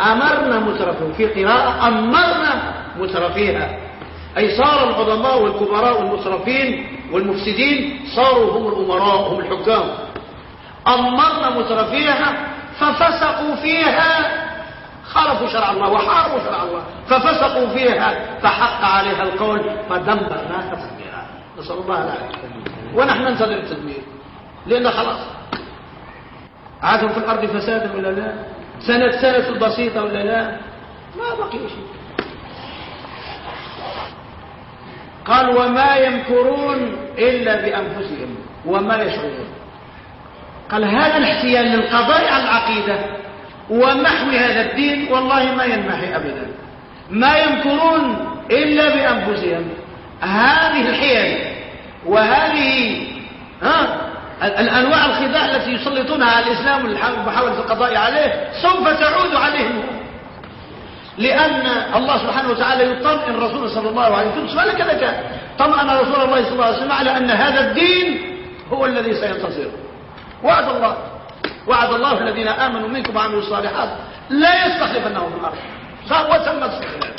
أمرنا مترفين في قراءة أمرنا مترفيها. أي صار العظماء والكبراء والمترفين والمفسدين صاروا هم الأمراء هم الحكام. أمرنا مترفيها ففسقوا فيها. خالفوا شرع الله وحاربوا شرع الله ففسقوا فيها. فحق عليها القول فدمرناها تدميرا. نسأل الله العافية. ونحن ننتظر التدمير. لأن خلاص. عادوا في الأرض فسادا ولا لا؟ سنة سنة بسيطة ولا لا ما بقي شيء. قال وما يمكرون إلا بأنفسهم وما يشعرون. قال هذا الاحتيال للقضاء على العقيدة ومحو هذا الدين والله ما ينمحي أبدا. ما يمكرون إلا بأنفسهم. هذه الحيل وهذه ها الأنواع الخداع التي يسلطونها على الإسلام ومحاولة القضاء عليه سوف تعود عليهم. لأن الله سبحانه وتعالى يطمئن الرسول صلى الله عليه وسلم. سؤال كذا طمأن رسول الله صلى الله عليه وسلم على أن هذا الدين هو الذي سينتصر. وعد الله. وعد الله الذين آمنوا منكم وعملوا الصالحات. لا يستخلفنهم في الأرض وتم استخلاف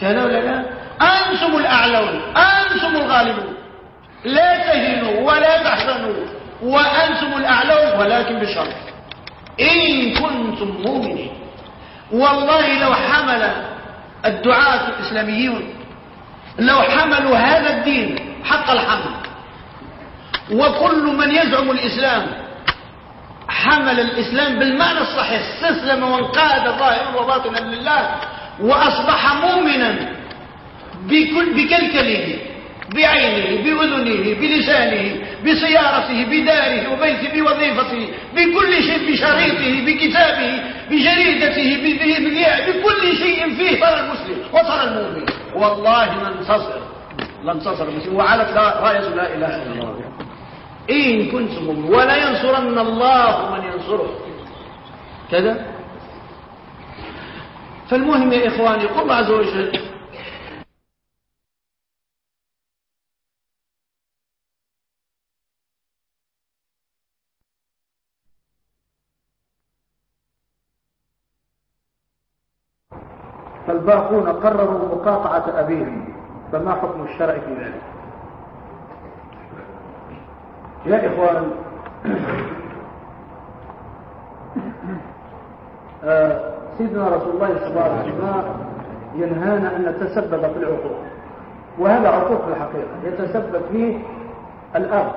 كان ولا لا؟ أنتم الأعلون. أنتم الغالبون. لا تهنوا ولا تحزنوا وأنتم الأعلون ولكن بشرط إن كنتم مؤمنين. والله لو حمل الدعاة الإسلاميون لو حملوا هذا الدين حق الحمل. وكل من يزعم الإسلام حمل الإسلام بالمعنى الصحيح استسلم وانقاد ظاهرا وباطنا لله وأصبح مؤمنا بكل بكلكله بعينه بأذنه بلسانه بسيارته بداره وبيته بوظيفته بكل شيء بشريطه بكتابه بجريدته بكل شيء فيه صار المسلم وصار المؤمن. والله ننتصر لانتصر المسلم. وعلت راية لا إله إلا الله. إن كنتم ولا ينصرن الله من ينصره. كذا. فالمهم يا إخواني قل الله عز وجل. فالباقون قرروا مقاطعة أبيهم فما حكم الشرع في ذلك؟ يا إخوان آه، سيدنا رسول الله صلى الله عليه وسلم ينهانا أن نتسبب في العقوق وهذا عقوق في الحقيقة يتسبب فيه الأب.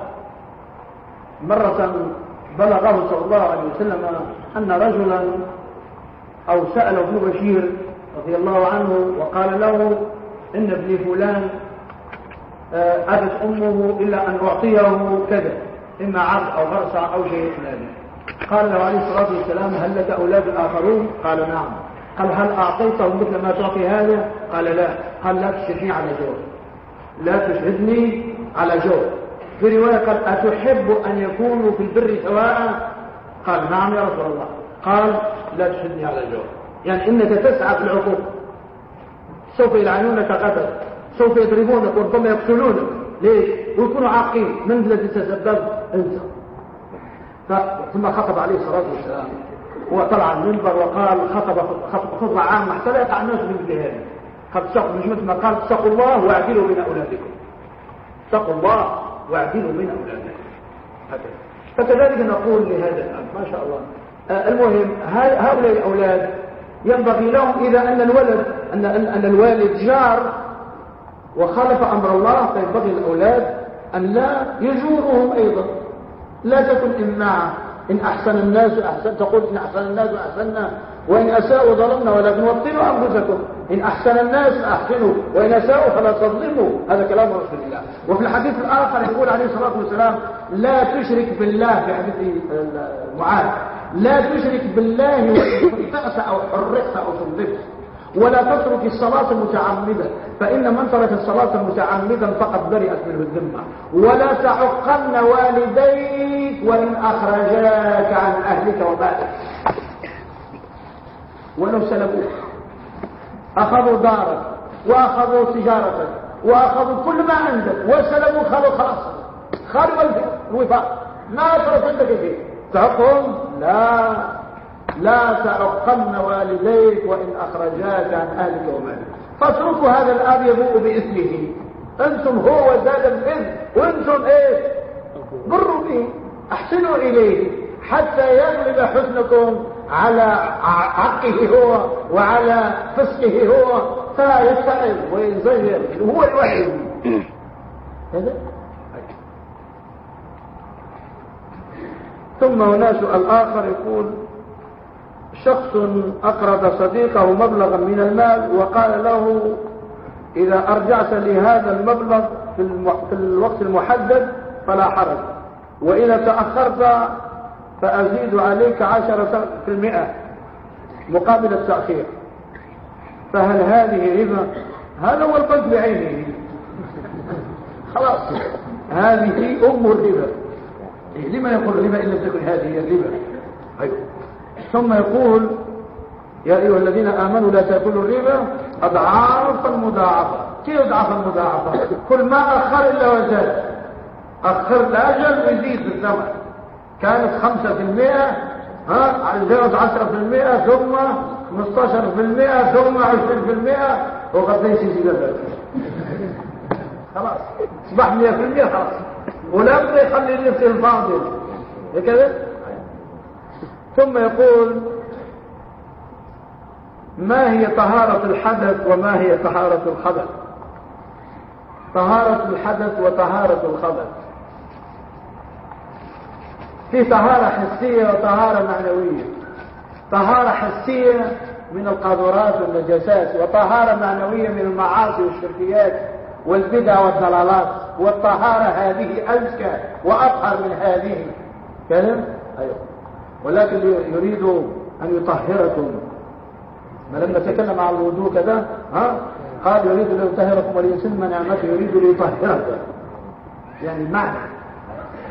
مرة بلغه صلى الله عليه وسلم أن رجلا أو سأل ابن بشير رضي الله عنه وقال له إن ابني فلان آه، أبت أمه إلا أن أعطيه كذا إما عرض أو غرسة أو شيء ذلك قال له عليه الصلاة والسلام هل لك أولاد آخرون؟ قال نعم. قال هل أعطيتهم مثل ما تعطي هذا؟ قال لا. قال لا تشهدني على جور لا تشهدني على جور في رواية قال أتحب أن يكونوا في البر سواء؟ قال نعم يا رسول الله. قال لا تشهدني على جور يعني إنك تسعى في العقوق. سوف يلعنونك غدا. سوف يضربونك وربما يقتلونك. ليه ويكونوا عاقين. من الذي تسبب؟ أنت. ثم خطب عليه الصلاة والسلام. وطلع المنبر وقال خطب خطبة عامة. حتى لا يقع الناس من هذا قد اتقوا مش مثل ما قال اتقوا الله واعدلوا بين أولادكم. اتقوا الله واعدلوا بين أولادكم. فكذلك نقول لهذا الاب ما شاء الله. آه، المهم هؤلاء الأولاد ينبغي لهم إذا أن الولد أن, أن الوالد جار وخالف أمر الله فينبغي الأولاد أن لا يجورهم أيضا. لا تكن إماعة إن أحسن الناس أحسن تقول إن أحسن الناس أحسننا وإن أساءوا ظلمنا ولكن وطنوا أنفسكم. إن أحسن الناس أحسنوا وإن أساءوا فلا تظلموا. هذا كلام رسول الله. وفي الحديث الآخر يقول عليه الصلاة والسلام لا تشرك بالله في حديث معاذ. لا تشرك بالله وإن فأس أو حرقت أو شربت ولا تترك الصلاة متعمدة فإن من ترك الصلاة متعمدا فقد برئت منه الذمة. ولا تعقن والديك وإن أخرجاك عن أهلك وبالك ولو سلبوك. أخذوا دارك وأخذوا تجارتك وأخذوا كل ما عندك وسلبوك خلوا خلاص. خارج الوفاق. ما ترك عندك شيء. تقم لا لا تعقن والديك وإن أخرجاك عن أهلك ومالك. فاتركوا هذا الآب يبوء بإثمه. أنتم هو زاد الإثم وأنتم إيه؟ بروا به أحسنوا إليه حتى يغلب حسنكم على عقه هو وعلى فسقه هو. فيتعب وينزجر هو الوحيد. هذا؟ ثم هنا سؤال آخر يقول شخص أقرض صديقه مبلغا من المال وقال له إذا أرجعت لي هذا المبلغ في الوقت المحدد فلا حرج وإذا تأخرت فأزيد عليك عشرة في المئة مقابل التأخير. فهل هذه ربا؟ هذا هو القلب بعينه. خلاص هذه أم الربا. لما يقول ربا إن لم تكن هذه الربا. أيوه. ثم يقول يا أيها الذين آمنوا لا تأكلوا الربا أضعافا مضاعفة كيف أضعافا مضاعفة كل ما أخر إلا وزاد. أخر الأجل ويزيد الزمن. كانت خمسة في المئة ها؟ زادت عشرة في المئة ثم خمستاشر في المئة ثم عشرين في المئة وقد ليس يزيد خلاص. أصبح مئة في المئة خلاص. ولا يخلي نفسه الفاضل هكذا ثم يقول ما هي طهارة الحدث وما هي طهارة الخبث؟ طهارة الحدث وطهارة الخبث. في طهارة حسية وطهارة معنوية. طهارة حسية من القاذورات والنجاسات وطهارة معنوية من المعاصي والشركيات. والبدع والضلالات والطهارة هذه أزكى وأطهر من هذه. كلام؟ أيوه. ولكن يريد أن يطهركم. ما لما تكلم عن الوضوء كذا ها؟ قال يريد أن يطهركم وليتم نعمته يريد ليطهركم يعني المعنى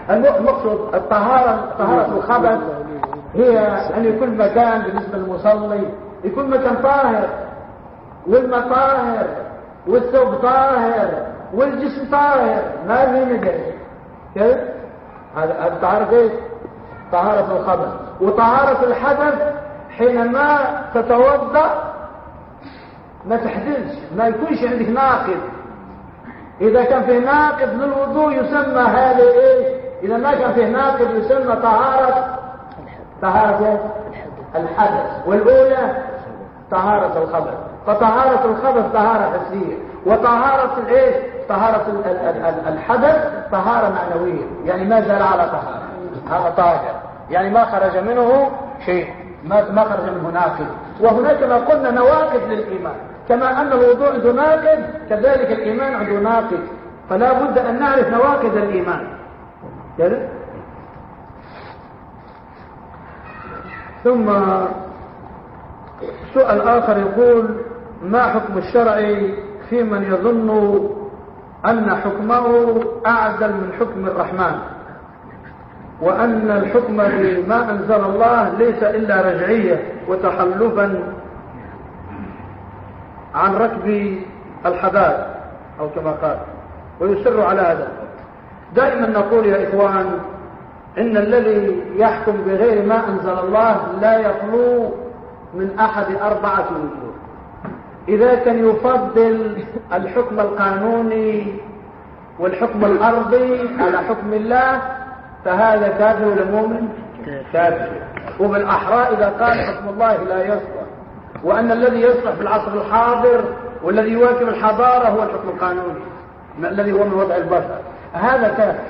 المقصود الطهارة طهارة الخبث هي أن يكون مكان بالنسبة للمصلي يكون مكان طاهر. والمطاهر والثوب طاهر والجسم طاهر ما في نجس كيف؟ هذا تعرف إيش؟ طهارة الخبث وطهارة الحدث حينما تتوضأ ما تحدثش ما يكونش عندك ناقض إذا كان فيه ناقض للوضوء يسمى هذا إيش؟ إذا ما كان فيه ناقض يسمى طهارة طهارة الحدث والأولى طهارة الخبث فطهارة الخبث طهارة حسية وطهارة الايش طهارة الحدث طهارة معنوية يعني ما زال على طهارة هذا طاهر يعني ما خرج منه شيء ما ما خرج منه ناقض وهناك ما قلنا نواقض للإيمان كما أن الوضوء عنده ناقض كذلك الإيمان عنده ناقض فلا بد أن نعرف نواقض الإيمان. كده ثم سؤال آخر يقول ما حكم الشرع في من يظن أن حكمه أعدل من حكم الرحمن؟ وأن الحكم بما أنزل الله ليس إلا رجعية وتحلفا عن ركب الحداد أو كما قال. ويسر على هذا. دائما نقول يا إخوان إن الذي يحكم بغير ما أنزل الله لا يخلو من أحد أربعة وجوه إذا كان يفضل الحكم القانوني والحكم الأرضي على حكم الله فهذا كافر ولا مؤمن كافر وبالأحرى إذا قال حكم الله لا يصلح. وأن الذي يصلح في العصر الحاضر والذي يواكب الحضارة هو الحكم القانوني. الذي هو من وضع البشر هذا كافر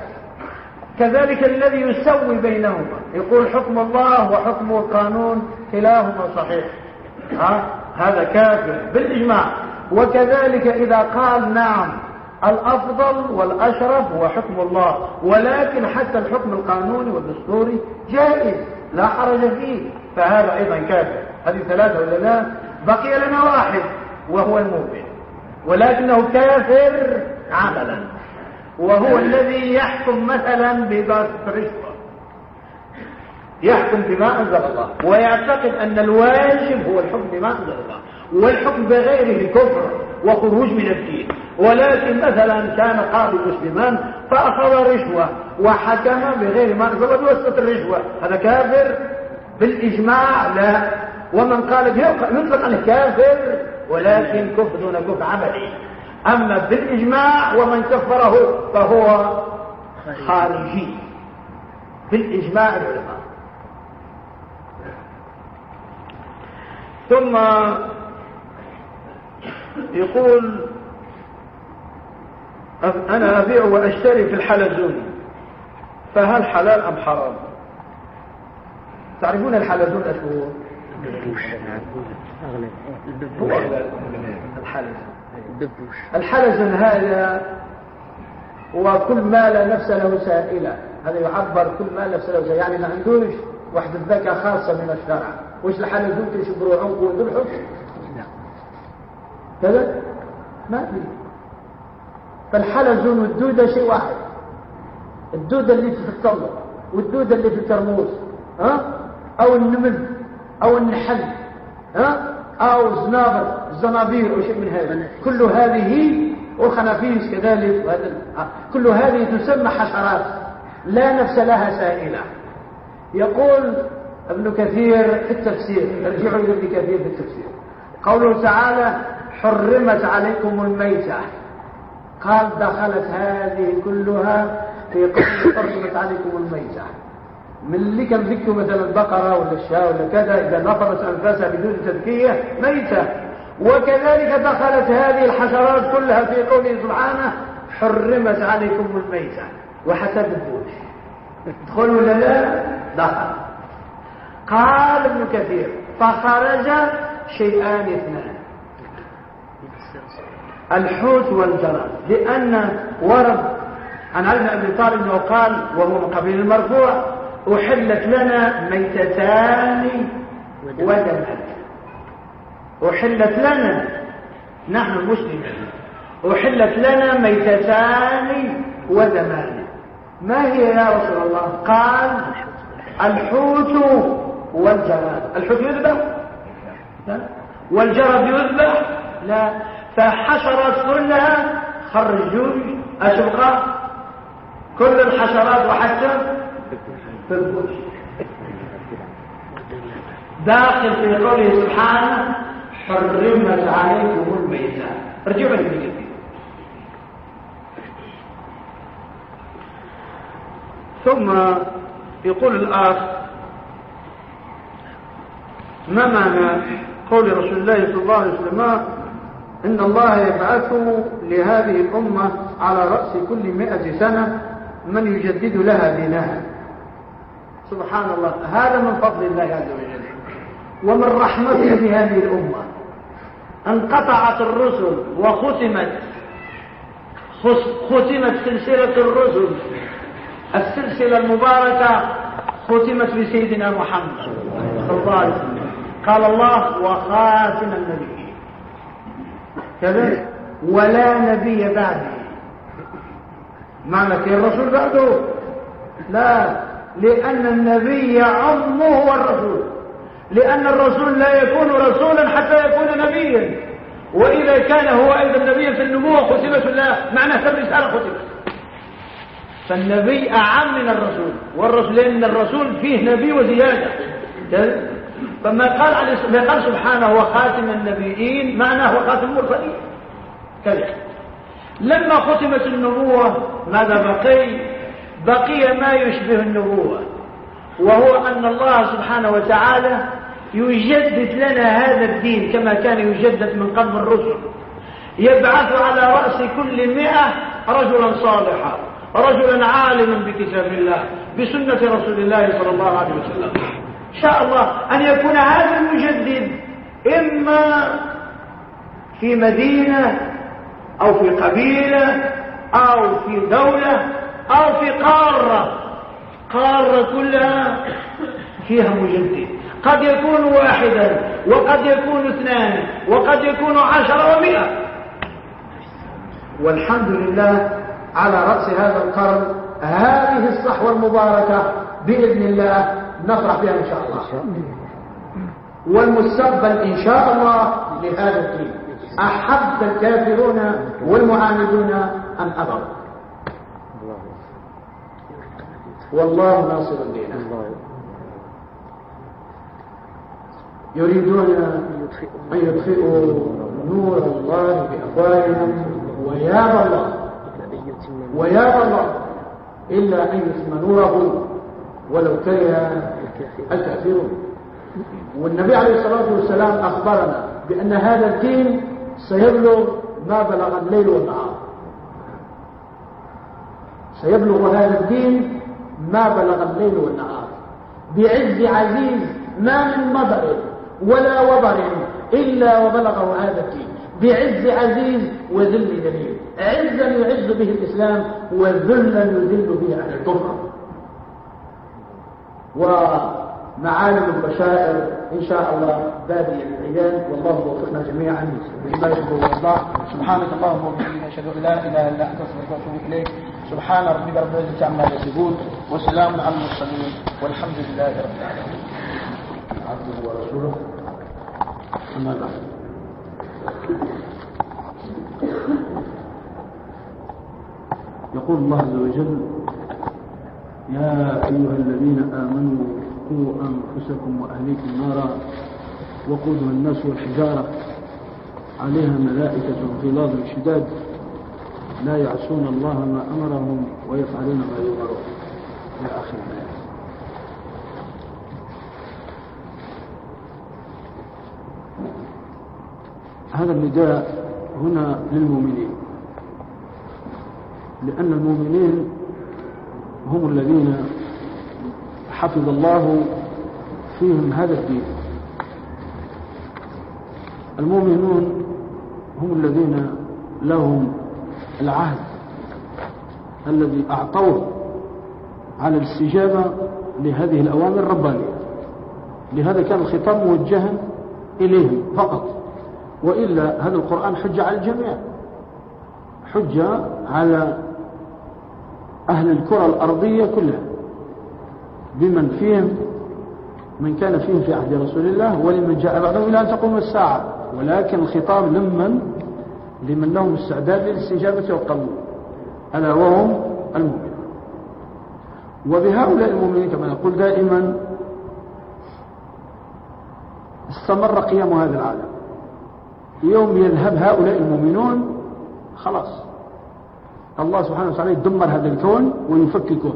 كذلك الذي يسوي بينهما. يقول حكم الله وحكم القانون كلاهما صحيح. ها؟ هذا كافر بالإجماع. وكذلك إذا قال نعم الأفضل والأشرف هو حكم الله ولكن حتى الحكم القانوني والدستوري جائز لا حرج فيه فهذا أيضا كافر. هذه ثلاثة ولا لا؟ بقي لنا واحد وهو المؤمن. ولكنه كافر عملا وهو الذي يحكم مثلا الرشوة يحكم بما أنزل الله ويعتقد أن الواجب هو الحكم بما أنزل الله والحكم بغيره كفر وخروج من الدين. ولكن مثلا كان قاضي مسلما فأخذ رشوة وحكم بغير ما أنزل بوسط الرشوة هذا كافر بالإجماع؟ لا. ومن قال يطلق عنه كافر ولكن كفر دون كفر عملي. أما بالإجماع ومن كفره فهو خارجي. بالإجماع العلماء. ثم يقول أنا أبيع وأشتري في الحلزون فهل حلال أم حرام؟ تعرفون الحلزون أشهر الحلزون هذا هو كل ما لا نفس له سائلة. هذا يعبر كل ما لا نفس له سائلة. يعني ما عندوش وحدة ذكاء خاصة من الشرع. وش الحلزون تشبروا عنق وذبحوا كذا؟ ما في فالحلزون والدودة شيء واحد. الدودة اللي في التمر والدودة اللي في الترموز. ها؟ أو النمل أو النحل. ها؟ أو الزنابر. الزنابير أو شيء من هذا. كل هذه والخنافيس كذلك. وهذا كل هذه تسمى حشرات. لا نفس لها سائلة. يقول ابن كثير في التفسير ارجعوا إلى ابن كثير في التفسير. قوله تعالى حرمت عليكم الميتة. قال دخلت هذه كلها في قوله حرمت عليكم الميتة. من اللي كان ذكر مثلا البقرة ولا الشاة ولا كذا إذا نفرت أنفاسها بدون تذكية ميتة. وكذلك دخلت هذه الحشرات كلها في قوله سبحانه حرمت عليكم الميتة. وحتى بالدوش ادخلوا ولا لا؟ دخل. قال ابن كثير فخرج شيئان اثنان. الحوت والجراد لأن ورد عن بن أبي طالب أنه قال وهو من قبيل المرفوع أحلت لنا ميتتان ودمان أحلت لنا نحن المسلمين أحلت لنا ميتتان ودمان ما هي يا رسول الله؟ قال الحوت والجراد الحوت يذبح؟ والجرد يذبح؟ لا. فحشرت كلها خرجوا. أشبقى كل الحشرات وحتى في البوش. داخل في قوله سبحانه حرمت عليكم الميتان ارجعوا لي ثم يقول الآخ ما معنى قول رسول الله صلى الله عليه وسلم؟ إن الله يبعث لهذه الأمة على رأس كل مئة سنة من يجدد لها دينها. سبحان الله. هذا من فضل الله عز وجل. ومن رحمته بهذه الأمة. انقطعت الرسل وختمت. ختمت سلسلة الرسل. السلسلة المباركة ختمت بسيدنا محمد صلى الله عليه وسلم. قال الله وخاتم النبيين كذلك ولا نبي بعده. معنى كي الرسول بعده؟ لا. لأن النبي عمه هو الرسول. لأن الرسول لا يكون رسولا حتى يكون نبيا. وإذا كان هو أيضا نبيا في النبوة ختمت الله معنى تم رسالة ختمت. فالنبي أعم من الرسول. والرسول لأن الرسول فيه نبي وزيادة. فما قال ما قال سبحانه وخاتم النبيين معناه وخاتم المرسلين. كذا. لما ختمت النبوة ماذا بقي؟ بقي ما يشبه النبوة وهو أن الله سبحانه وتعالى يجدد لنا هذا الدين كما كان يجدد من قبل الرسل. يبعث على رأس كل مئة رجلا صالحا رجلا عالما بكتاب الله بسنة رسول الله صلى الله عليه وسلم. شاء الله أن يكون هذا المجدد إما في مدينة أو في قبيلة أو في دولة أو في قارة. قارة كلها فيها مجدد. قد يكون واحدا وقد يكون اثنان وقد يكون عشر ومئة. والحمد لله على رأس هذا القرن هذه الصحوة المباركة بإذن الله نفرح بها إن شاء الله. والمستقبل إن شاء الله لهذا الدين. أحب الكافرون والمعاندون أن أبوا والله ناصر دينه يريدون أن يطفئوا نور الله بأفواههم ويابى الله ويابى الله إلا أن يتم نوره ولو كره الكافرون. والنبي عليه الصلاة والسلام أخبرنا بأن هذا الدين سيبلغ ما بلغ الليل والنهار. سيبلغ هذا الدين ما بلغ الليل والنهار. بعز عزيز ما من مضر ولا وبر إلا وبلغه هذا الدين. بعز عزيز وذل دليل عزا يعز به الإسلام وذلا يذل به أهل الكفر. ومعالم البشائر إن شاء الله بادية العيان. والله يوفقنا جميعا. بما يحب ويرضى سبحانك اللهم وبحمدك أشهد أن لا إله إلا أنت أستغفرك وأتوب إليك. سبحان ربك رب العزة عما يصفون وسلام على المرسلين. والحمد لله رب العالمين. عبده ورسوله. أما بعد. يقول الله عز وجل يا أيها الذين آمنوا قوا أنفسكم وأهليكم نارا وقودها الناس والحجارة. عليها ملائكة غلاظ شداد. لا يعصون الله ما أمرهم ويفعلون ما يؤمرون. إلى آخر الآية هذا النداء هنا للمؤمنين. لأن المؤمنين هم الذين حفظ الله فيهم هذا الدين. المؤمنون هم الذين لهم العهد الذي أعطوه على الاستجابة لهذه الأوامر الربانية. لهذا كان الخطاب موجها إليهم فقط. وإلا هذا القرآن حجة على الجميع. حجة على أهل الكرة الأرضية كلها. بمن فيهم من كان فيهم في عهد رسول الله ولمن جاء بعدهم إلى أن تقوم الساعة. ولكن الخطاب لمن؟ لمن لهم استعداد للاستجابة والقبول. ألا وهم المؤمنون. وبهؤلاء المؤمنين كما نقول دائما استمر قيام هذا العالم. يوم يذهب هؤلاء المؤمنون خلاص. الله سبحانه وتعالى يدمر هذا الكون ويفككه.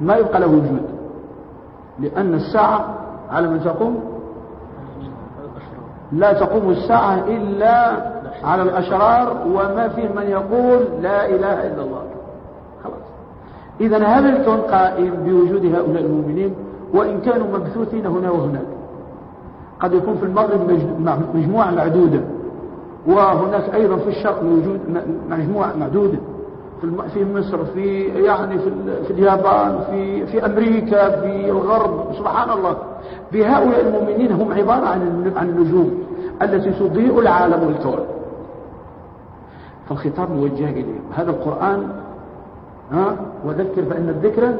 ما يبقى له وجود. لأن الساعة على من تقوم؟ لا تقوم الساعة إلا على الأشرار وما فيه من يقول لا إله إلا الله. خلاص. إذا هذا الكون قائم بوجود هؤلاء المؤمنين وإن كانوا مبثوثين هنا وهناك. قد يكون في المغرب مجموعة معدودة وهناك أيضا في الشرق موجود مجموعة معدودة. في مصر في يعني في, في اليابان في في أمريكا في الغرب سبحان الله بهؤلاء المؤمنين هم عبارة عن عن النجوم التي تضيء العالم والكون فالخطاب موجه إليهم. هذا القرآن ها وذكر فإن الذكر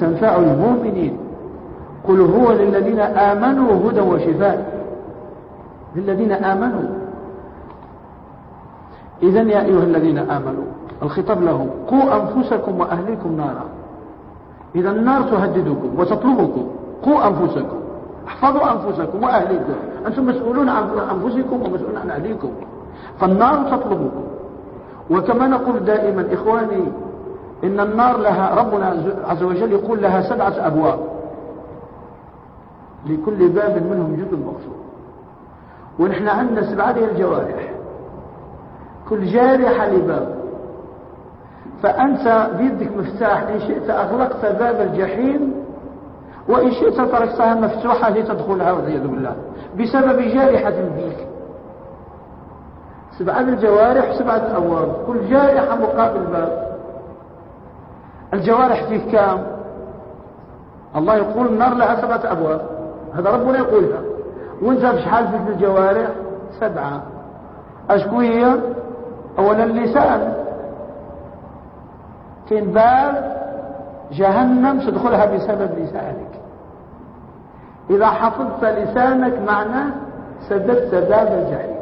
تنفع المؤمنين. قل هو للذين آمنوا هدى وشفاء. للذين آمنوا. اذا يا أيها الذين آمنوا الخطاب لهم قوا أنفسكم وأهليكم نارا. إذا النار تهددكم وتطلبكم قوا أنفسكم احفظوا أنفسكم وأهليكم. أنتم مسؤولون عن أنفسكم ومسؤولون عن أهليكم. فالنار تطلبكم. وكما نقول دائما إخواني إن النار لها ربنا عز وجل يقول لها سبعة أبواب. لكل باب منهم جزء مقصود. ونحن عندنا سبعة الجوارح. كل جارحة لباب. فأنت بيدك مفتاح إن شئت أغلقت باب الجحيم وإن شئت تركتها مفتوحة لتدخلها والعياذ بالله. بسبب جارحة فيك. سبعة الجوارح سبعة أبواب كل جارحة مقابل باب. الجوارح فيه كام؟ الله يقول النار لها سبعة أبواب. هذا ربنا يقولها. وانت بشحال في الجوارح؟ سبعة. أشكوية أولا اللسان. كاين باب جهنم تدخلها بسبب لسانك. إذا حفظت لسانك معناه سددت باب الجحيم.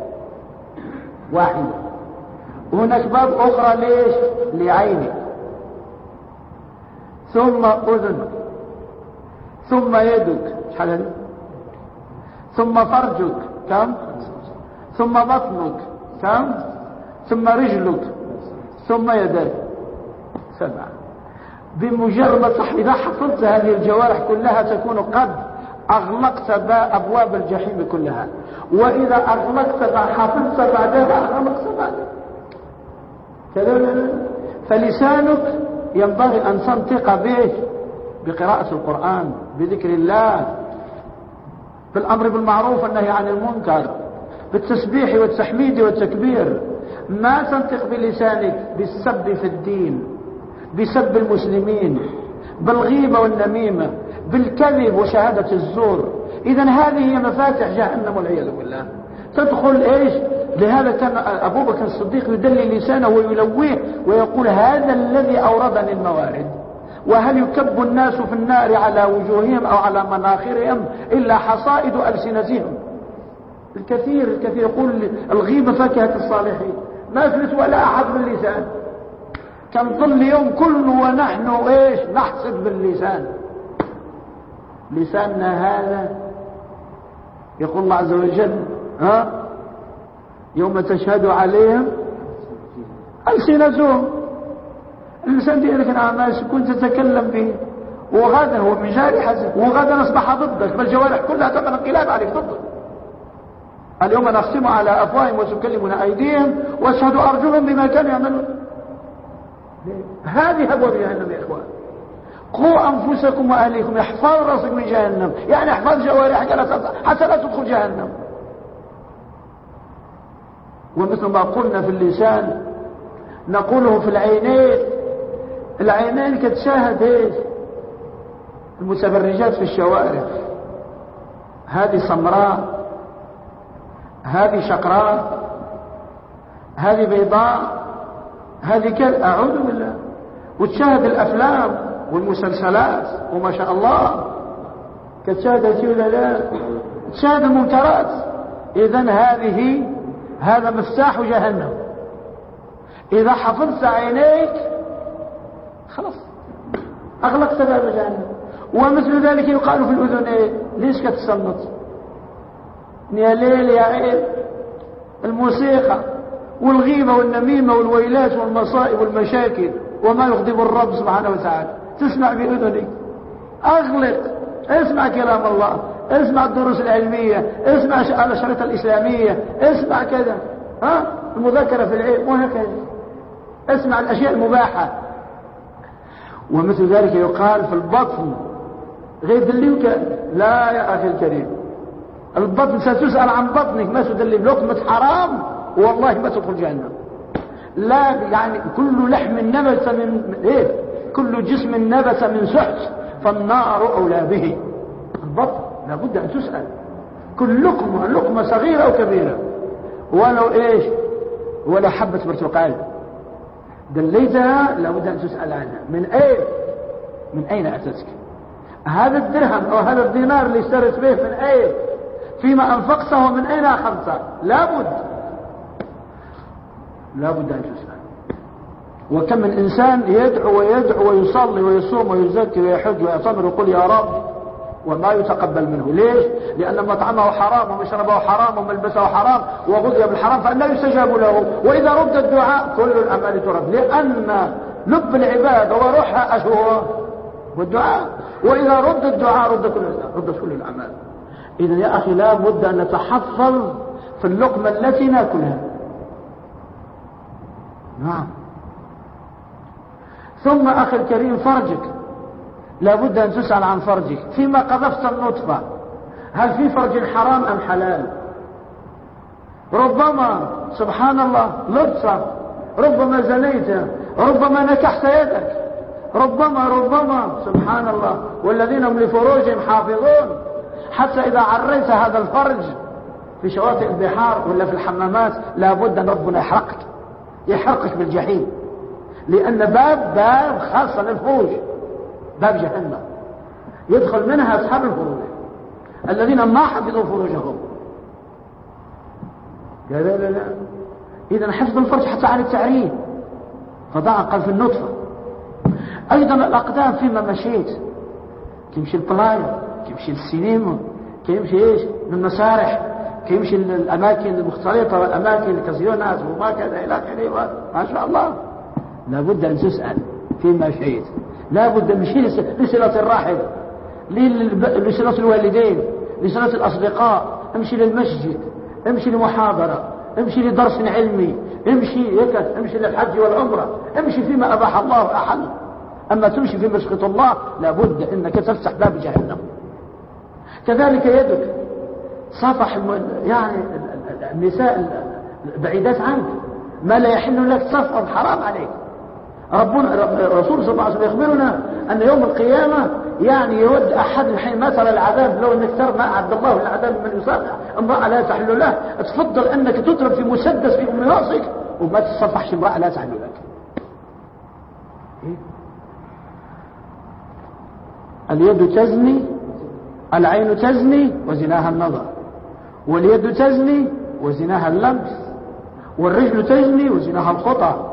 واحدة وهناك باب أخرى ليش؟ لعينك. ثم أذنك. ثم يدك. شحال ثم فرجك. كم؟ ثم بطنك. كم؟ ثم رجلك. ثم يدك. سبعة بمجرد صح إذا حصلت هذه الجوارح كلها تكون قد أغلقت أبواب الجحيم كلها. وإذا أغلقت حافظت بعدها أغلقت بعدها فلسانك ينبغي أن تنطق به بقراءة القرآن بذكر الله بالأمر بالمعروف والنهي عن المنكر بالتسبيح والتحميد والتكبير. ما تنطق بلسانك بالسب في الدين. بسب المسلمين بالغيبة والنميمة بالكذب وشهادة الزور. إذا هذه هي مفاتح جهنم والعياذ بالله. تدخل إيش؟ لهذا كان أبو بكر الصديق يدلي لسانه ويلويه ويقول هذا الذي أوردني الموارد. وهل يكب الناس في النار على وجوههم أو على مناخرهم إلا حصائد ألسنتهم؟ الكثير الكثير يقول الغيبة فاكهة الصالحين. ما يفلت ولا أحد باللسان. كان ظل يوم كله ونحن إيش نحسب باللسان. لساننا هذا يقول الله عز وجل ها؟ يوم تشهد عليهم ألسنتهم. الإنسان ديالك نعم كنت تتكلم به. وغدا هو من جارحة وغدا أصبح ضدك بل كلها تعمل انقلاب عليك ضدك. اليوم نختم على أفواههم وتكلمنا أيديهم واشهدوا أرجلهم بما كانوا يعملون. هذه أبواب جهنم يا إخوان. قوا أنفسكم وأهليكم احفظ راسك من جهنم. يعني احفظ جوارحك حتى لا تدخل جهنم. ومثل ما قلنا في اللسان نقوله في العينين. العينين كتشاهد إيش؟ المتبرجات في الشوارع هذه سمراء هذه شقراء هذه بيضاء هذه كذا أعوذ بالله. وتشاهد الأفلام والمسلسلات وما شاء الله. كتشاهد ولا لا؟ تشاهد المنكرات اذا هذه هذا مفتاح جهنم. إذا حفظت عينيك خلاص. أغلقت باب جهنم. ومثل ذلك يقال في الاذنين ليش كتصنت يا ليل يا عين الموسيقى. والغيبه والنميمة والويلات والمصائب والمشاكل وما يغضب الرب سبحانه وتعالى. تسمع بأذنك أغلق. اسمع كلام الله. اسمع الدروس العلمية. اسمع الأشرطة الإسلامية. اسمع كذا. ها؟ المذاكرة في العلم. وهكذا. اسمع الأشياء المباحة. ومثل ذلك يقال في البطن. غير دليوك لا يا أخي الكريم. البطن ستسأل عن بطنك. ما تدلي. لقمة حرام. والله ما تدخل جهنم. لا يعني كل لحم نبت من إيه؟ كل جسم نبت من سحت فالنار أولى به. البطن لابد أن تسأل. كل لقمه لقمه صغيرة أو كبيرة. ولو إيش؟ ولو حبة برتقال. دليتها لابد أن تسأل عنها. من أين؟ من أين أتتك؟ هذا الدرهم أو هذا الدينار اللي اشتريت به من أين؟ فيما أنفقته من أين أخذته؟ لابد. لا بد أن تسأل. وكم من إنسان يدعو ويدعو ويصلي ويصوم ويزكي ويحج ويعتمر ويقول يا رب وما يتقبل منه. ليش؟ لأن مطعمه حرام ومشربه حرام وملبسه حرام وغذي بالحرام فأنا يستجاب له. وإذا رد الدعاء كل الأمال ترد. لأن لب العبادة وروحها أشهر والدعاء. وإذا رد الدعاء رد كل رد كل الأعمال إذا يا أخي لا بد أن نتحفظ في اللقمة التي نأكلها. نعم. ثم أخي الكريم فرجك. لابد أن تسأل عن فرجك. فيما قذفت النطفة. هل في فرج حرام أم حلال؟ ربما سبحان الله لطفة ربما زنيت. ربما نكحت يدك. ربما ربما سبحان الله. والذين هم لفروجهم حافظون. حتى إذا عريت هذا الفرج في شواطئ البحار ولا في الحمامات لابد أن ربنا يحرقك. يحرقك بالجحيم. لأن باب باب خاصة للفروج باب جهنم. يدخل منها أصحاب الفروج. الذين ما حفظوا فروجهم. لا لا لا. إذا حفظ الفرج حتى عن التعريف. فضاع قال في النطفة. أيضا الأقدام فيما مشيت تمشي البلايا تمشي السينما تمشي إيش؟ المسارح. يمشي الأماكن المختلطة والأماكن الكازيونات وما كذا إلى آخره ما شاء الله. لابد أن تسأل فيما شئت. لابد من شيء لصلة الرحم لصلة الوالدين لصلة الأصدقاء. امشي للمسجد امشي لمحاضرة امشي لدرس علمي امشي هيك امشي للحج والعمرة. امشي فيما أباح الله أحل أما تمشي في مسخط الله لابد أنك تفتح باب جهنم. كذلك يدك. صفح يعني النساء بعيدات عنك. ما لا يحل لك صفحا حرام عليك. ربنا رسول صلى الله عليه وسلم يخبرنا أن يوم القيامة يعني يود أحد حين ترى العذاب لو أنك ترى ما أعد الله العذاب من يصافح امرأة لا تحل له. تفضل أنك تضرب في مسدس في راسك وما تصفحش امرأة لا تحل لك. اليد تزني العين تزني وزناها النظر. واليد تزني وزناها اللمس والرجل تزني وزناها الخطأ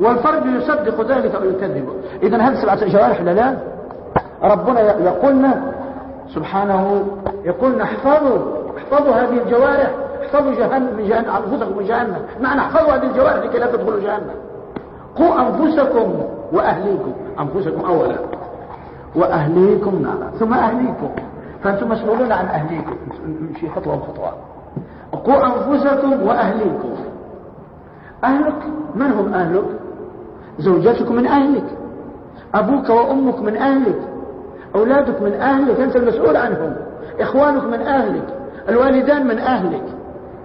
والفرج يصدق ذلك أو يكذبه إذا هذه سبعة جوارح لا لا؟ ربنا يقولنا سبحانه يقولنا احفظوا احفظوا هذه الجوارح احفظوا جهنم من جهنم أنفسكم من جهنم. معنى احفظوا هذه الجوارح لكي لا تدخلوا جهنم. قوا أنفسكم وأهليكم. أنفسكم أولا. وأهليكم نارا. ثم أهليكم. فأنتم مسؤولون عن أهليكم نمشي خطوة بخطوة. قوا أنفسكم وأهليكم. أهلك من هم أهلك؟ زوجتك من أهلك. أبوك وأمك من أهلك. أولادك من أهلك أنت المسؤول عنهم. إخوانك من أهلك. الوالدان من أهلك.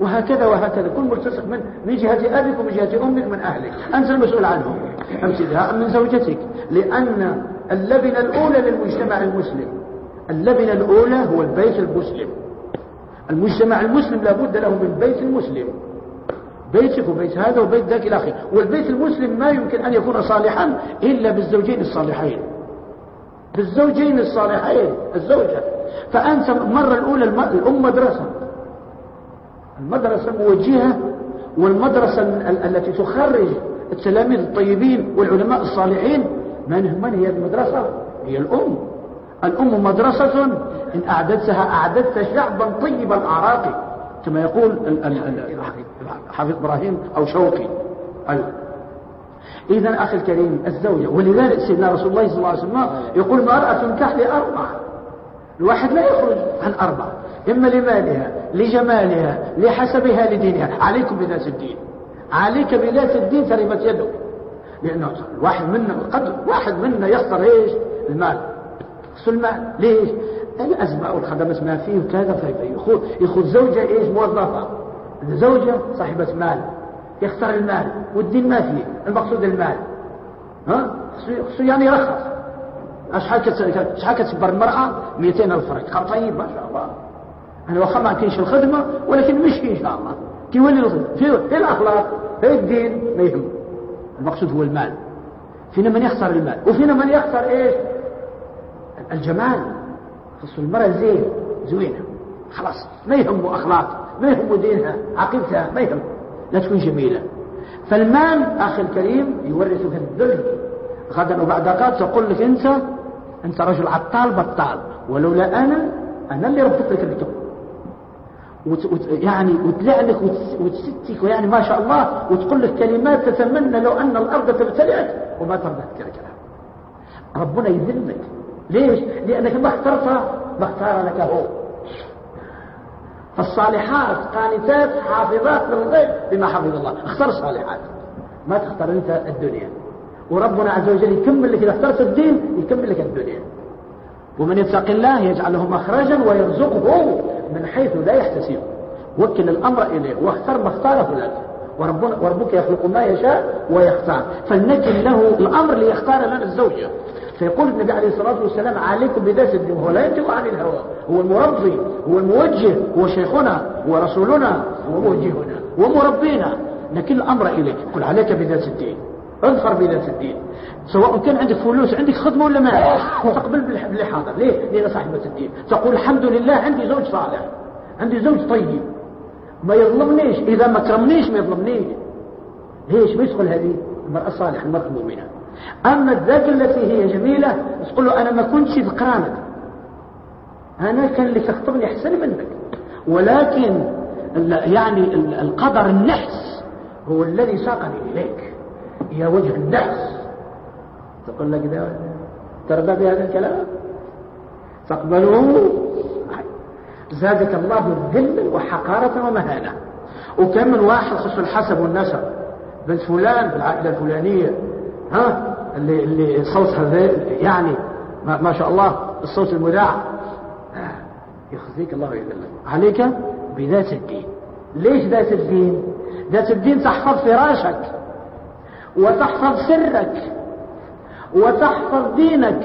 وهكذا وهكذا. كل ملتصق من من جهة أبيك ومن جهة أمك من أهلك. أنت المسؤول عنهم. أمسكها من زوجتك. لأن اللبنة الأولى للمجتمع المسلم. اللبنة الأولى هو البيت المسلم. المجتمع المسلم لابد له من بيت المسلم. بيتك وبيت هذا وبيت ذاك إلى آخره. والبيت المسلم ما يمكن أن يكون صالحا إلا بالزوجين الصالحين. بالزوجين الصالحين الزوجة. فأنت المرة الأولى الأم مدرسة. المدرسة موجهة والمدرسة التي تخرج التلاميذ الطيبين والعلماء الصالحين. من من هي المدرسة؟ هي الأم. الأم مدرسة إن أعددتها أعددت شعبا طيب الأعراق كما يقول حافظ إبراهيم أو شوقي. إذا أخي الكريم الزوجة ولذلك سيدنا رسول الله صلى الله عليه وسلم يقول المرأة تحت أربع الواحد لا يخرج عن أربع إما لمالها لجمالها لحسبها لدينها. عليكم بذات الدين. عليك بذات الدين تربت يدك لأنه الواحد منا قد واحد منا يخسر إيش؟ المال. المال. ليش؟ الأزمة والخدمات ما فيه وكذا فيأخذ يأخذ زوجة إيش؟ موظفة. زوجة صاحبة مال. يخسر المال. والدين ما فيه. المقصود المال. ها؟ خصو يعني يرخص. شحال كتكبر المرأة؟ 200 ألف فرق طيب ما شاء الله. أنا واخا ما كاينش الخدمة ولكن مشكي إن شاء الله. كيولي في الأخلاق في الدين ما يهم المقصود هو المال. فينا من يخسر المال. وفينا من يخسر إيش؟ الجمال. خص المرأة زين زوينة. خلاص ما يهمه أخلاق ما يهمه دينها عقيدتها ما يهم. لا تكون جميلة. فالمال أخي الكريم يورثك الذل. غدا وبعد قاد تقول لك أنت أنت رجل عطال بطال. ولولا أنا أنا اللي ربطت لك الكتب. وت... وت... يعني وتلعنك وتستك ويعني ما شاء الله وتقول لك كلمات تتمنى لو أن الأرض تبتلعك وما ترضى. تتركها ربنا يذلك. ليش؟ لأنك ما اخترت ما اختار لك هو. فالصالحات قانتات حافظات للغيب بما حفظ الله. اختار الصالحات ما تختار انت الدنيا. وربنا عز وجل يكمل لك إذا اخترت الدين يكمل لك الدنيا. ومن يتق الله يجعل له مخرجا ويرزقه من حيث لا يحتسب. وكل الأمر إليه. واختار ما اختاره لك وربنا وربك يخلق ما يشاء ويختار. فلنجل له الأمر ليختار لنا الزوجة. فيقول النبي عليه الصلاة والسلام عليكم بذات الدين هو لا ينطق عن الهوى. هو المربي هو الموجه هو شيخنا هو رسولنا هو موجهنا هو مربينا. لكن الأمر إليك قل عليك بذات الدين. اظفر بذات الدين. سواء كان عندك فلوس عندك خدمة ولا ما؟ تقبل باللي حاضر ليه؟ لأن صاحبة الدين. تقول الحمد لله عندي زوج صالح عندي زوج طيب. ما يظلمنيش إذا ما كرمنيش ما يظلمنيش ليش؟ ما يدخل هذه المرأة الصالحة المرأة المؤمنة. أما الذات التي هي جميلة تقول له أنا ما كنتش ذكرانك. أنا كان اللي تخطبني أحسن منك. ولكن يعني القدر النحس هو الذي ساقني إليك. يا وجه النحس. تقول لك ده ترضى بهذا الكلام؟ تقبلوا زادك الله ذلا وحقارة ومهانة. وكم من واحد خص الحسب والنسب. بنت فلان بالعائلة الفلانية. ها؟ اللي اللي صوتها يعني ما, ما شاء الله الصوت المذاع يخزيك الله ويذلك. عليك بذات الدين. ليش ذات الدين؟ ذات الدين تحفظ فراشك وتحفظ سرك وتحفظ دينك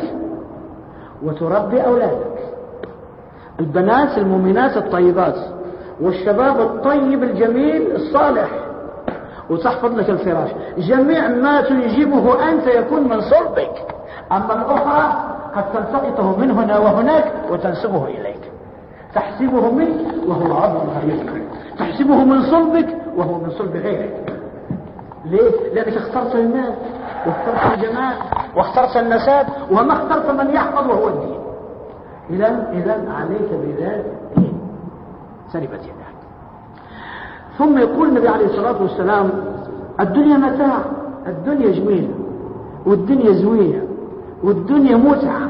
وتربي أولادك. البنات المؤمنات الطيبات والشباب الطيب الجميل الصالح وتحفظ لك الفراش. جميع ما تنجبه أنت يكون من صلبك. أما الأخرى قد تلتقطه من هنا وهناك وتنسبه إليك. تحسبه منك وهو عظم غريب تحسبه من صلبك وهو من صلب غيرك. ليه؟ لأنك اخترت المال واخترت الجمال واخترت النساب وما اخترت من يحفظ وهو الدين. إذا إذا عليك بذات سلبت يداك ثم يقول النبي عليه الصلاة والسلام الدنيا متاع الدنيا جميلة والدنيا زوينة والدنيا متعة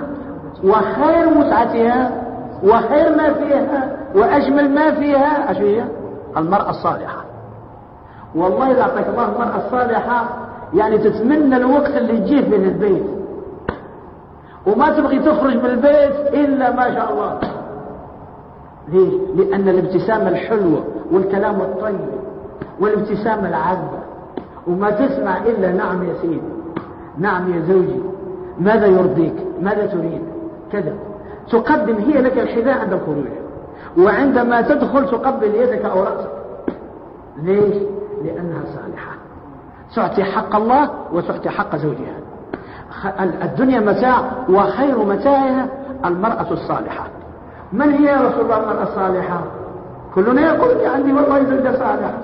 وخير متعتها وخير ما فيها وأجمل ما فيها هي؟ المرأة الصالحة. والله إذا أعطاك الله المرأة الصالحة يعني تتمنى الوقت اللي تجيه من البيت. وما تبغي تخرج من البيت إلا ما شاء الله. ليش؟ لأن الابتسامة الحلوة والكلام الطيب والابتسامة العذبة وما تسمع إلا نعم يا سيدي. نعم يا زوجي. ماذا يرضيك؟ ماذا تريد؟ كذا. تقدم هي لك الحذاء عند الخروج. وعندما تدخل تقبل يدك أو رأسك. ليش؟ لأنها صالحة. تعطي حق الله وتعطي حق زوجها. الدنيا متاع وخير متاعها المرأة الصالحة. من هي يا رسول الله المرأة الصالحة؟ كلنا يقول عندي والله زوجة صالحة.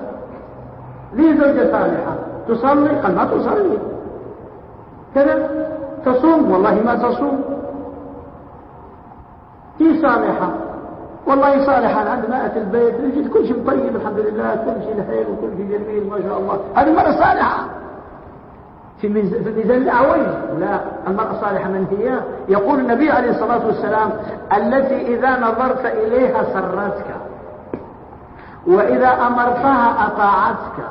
لي زوجة صالحة. تصلي؟ قال ما تصلي. كذا. تصوم؟ والله ما تصوم. هي صالحة؟ والله صالحة. عند ماءة البيت. نجد كل شيء طيب الحمد لله. كل شيء لحيل وكل شيء جميل ما شاء الله. هذه المرأة صالحة. في ميزان الأعوين لا المرأة الصالحة من هي؟ يقول النبي عليه الصلاة والسلام التي إذا نظرت إليها سرتك وإذا أمرتها أطاعتك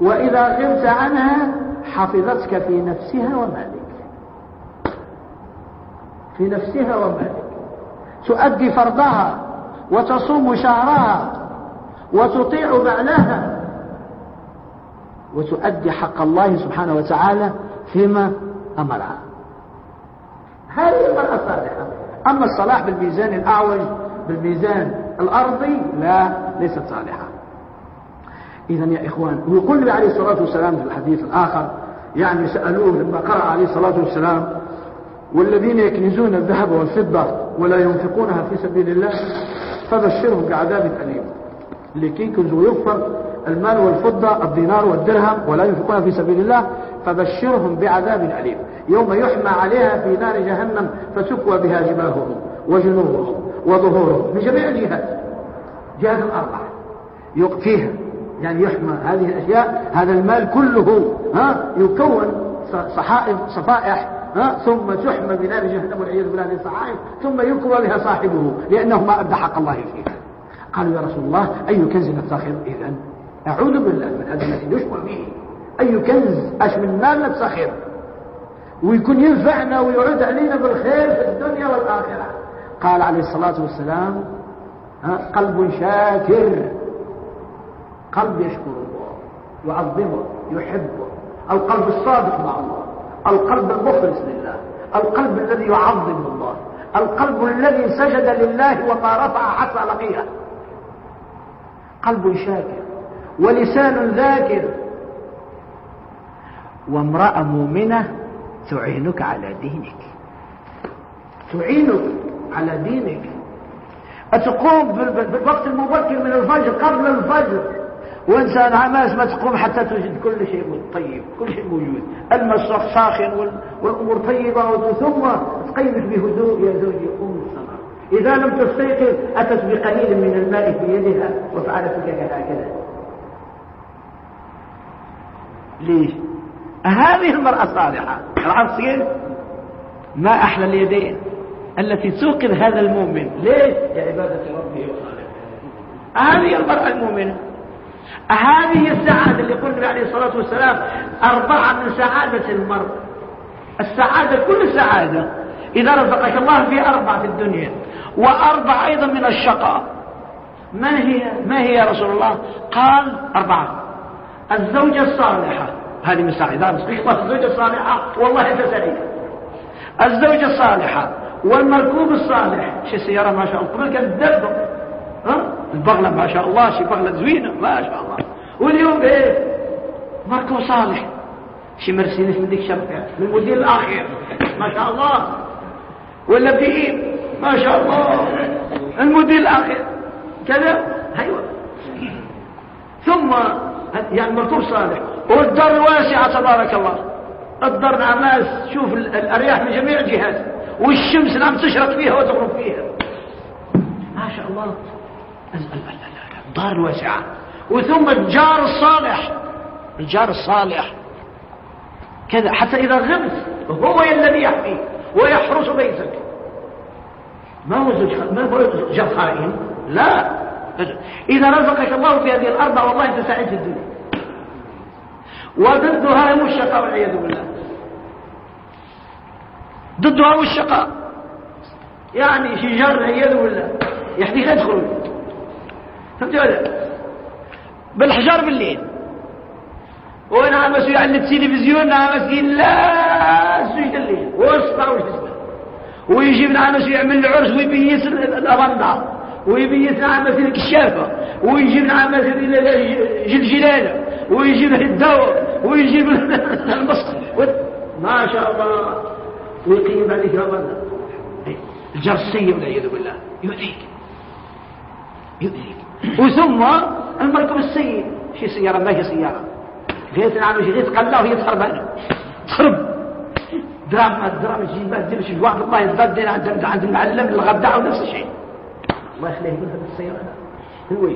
وإذا غبت عنها حفظتك في نفسها ومالك. في نفسها ومالك. تؤدي فرضها وتصوم شهرها وتطيع بعلها. وتؤدي حق الله سبحانه وتعالى فيما أمرها. هذه المرأة الصالحة أما الصلاح بالميزان الأعوج بالميزان الأرضي لا ليست صالحة. إذا يا إخوان ويقول النبي عليه الصلاة والسلام في الحديث الآخر يعني سألوه لما قرأ عليه الصلاة والسلام والذين يكنزون الذهب والفضة ولا ينفقونها في سبيل الله فبشرهم بعذاب أليم. لكي يكنز ويغفر المال والفضة الدينار والدرهم ولا ينفقونها في سبيل الله فبشرهم بعذاب أليم. يوم يحمى عليها في نار جهنم فتكوى بها جباههم وجنوبهم وظهورهم من جميع الجهات. جهات الأربعة. فيها يعني يحمى هذه الأشياء هذا المال كله ها يكون صحائف صفائح ها ثم تحمى بنار جهنم والعياذ بالله هذه الصحائف ثم يكوى بها صاحبه لأنه ما أدى حق الله فيها. قالوا يا رسول الله أي كنز نفتخر إذا أعوذ بالله من هذا الذي يشمل به. أي كنز أش من مال نفتخر ويكون ينفعنا ويعود علينا بالخير في الدنيا والآخرة. قال عليه الصلاة والسلام قلب شاكر. قلب يشكر الله يعظمه يحبه. القلب الصادق مع الله. القلب المخلص لله. القلب الذي يعظم الله. القلب الذي سجد لله وما رفع حتى لقيه. قلب شاكر. ولسان ذاكر. وامرأة مؤمنة تعينك على دينك. تعينك على دينك. أتقوم بالوقت المبكر من الفجر قبل الفجر. وإنسان عماس ما تقوم حتى تجد كل شيء طيب كل شيء موجود. الماء ساخن والأمور طيبة ثم تقيمك بهدوء يا زوجي قوم الصلاه إذا لم تستيقظ أتت بقليل من الماء في يدها وفعلت بك هكذا ليش هذه المرأة الصالحة العصير ما أحلى اليدين التي توقظ هذا المؤمن. ليه؟ لعبادة ربه وخالقه هذه المرأة المؤمنة. هذه السعادة اللي قلنا عليه الصلاة والسلام أربعة من سعادة المرء. السعادة كل سعادة. إذا رزقك الله في أربعة في الدنيا وأربع أيضا من الشقاء. ما هي؟ ما هي يا رسول الله؟ قال أربعة. الزوجة الصالحة. هذه من سعيدة الله الزوجة الصالحة. والله أنت سعيد الزوجة الصالحة والمركوب الصالح. شي سيارة ما شاء الله. قبل كان الدب. ها؟ البغلة ما شاء الله. شي بغلة زوينة. ما شاء الله. واليوم إيه مركوب صالح. شي مرسيدس من ديك الشركة من المدير الأخير. ما شاء الله. ولا بي ما شاء الله. المدير الأخير. كذا. أيوه. ثم يعني مركوب صالح والدار الواسعة تبارك الله. الدار ناس شوف الأرياح من جميع الجهات. والشمس نعم تشرق فيها وتغرب فيها. ما شاء الله. الدار الواسعة. وثم الجار الصالح. الجار الصالح. كذا. حتى إذا غمت هو الذي يحميك ويحرس بيتك. ما هو زوج ما هو جار خائن؟ لا. إذا رزقك الله في هذه الأربع والله أنت سعيد في الدنيا. وضدها هم الشقاء والعياذ بالله. ضدها هو الشقاء. يعني شجر والعياذ بالله. يحديك يدخل فهمت ولا بالحجار بالليل. ونعمس على التلفزيون؟ نعمس لا سجد الليل. واسطع والحزب ويجي نعمس يعمل العرس ويبيس الأبنضة ويبيس نعمس الكشافة ويجيب نعمس الجلجلالة ويجيب الدواء ويجيب (laughs) المسخ ما شاء الله. ويقيم عليك ربنا الجرسية والعياذ بالله. يؤذيك. يؤذيك. وثم المركب السيء. شي سيارة؟ ما هي سيارة؟ غير نعم شي غير تقلع وهي تخرب تخرب. دراما دراما شي ما تديرش واحد الله يتبدل عند المعلم الغداء ونفس الشيء. الله يخليه هذا السيارة. هو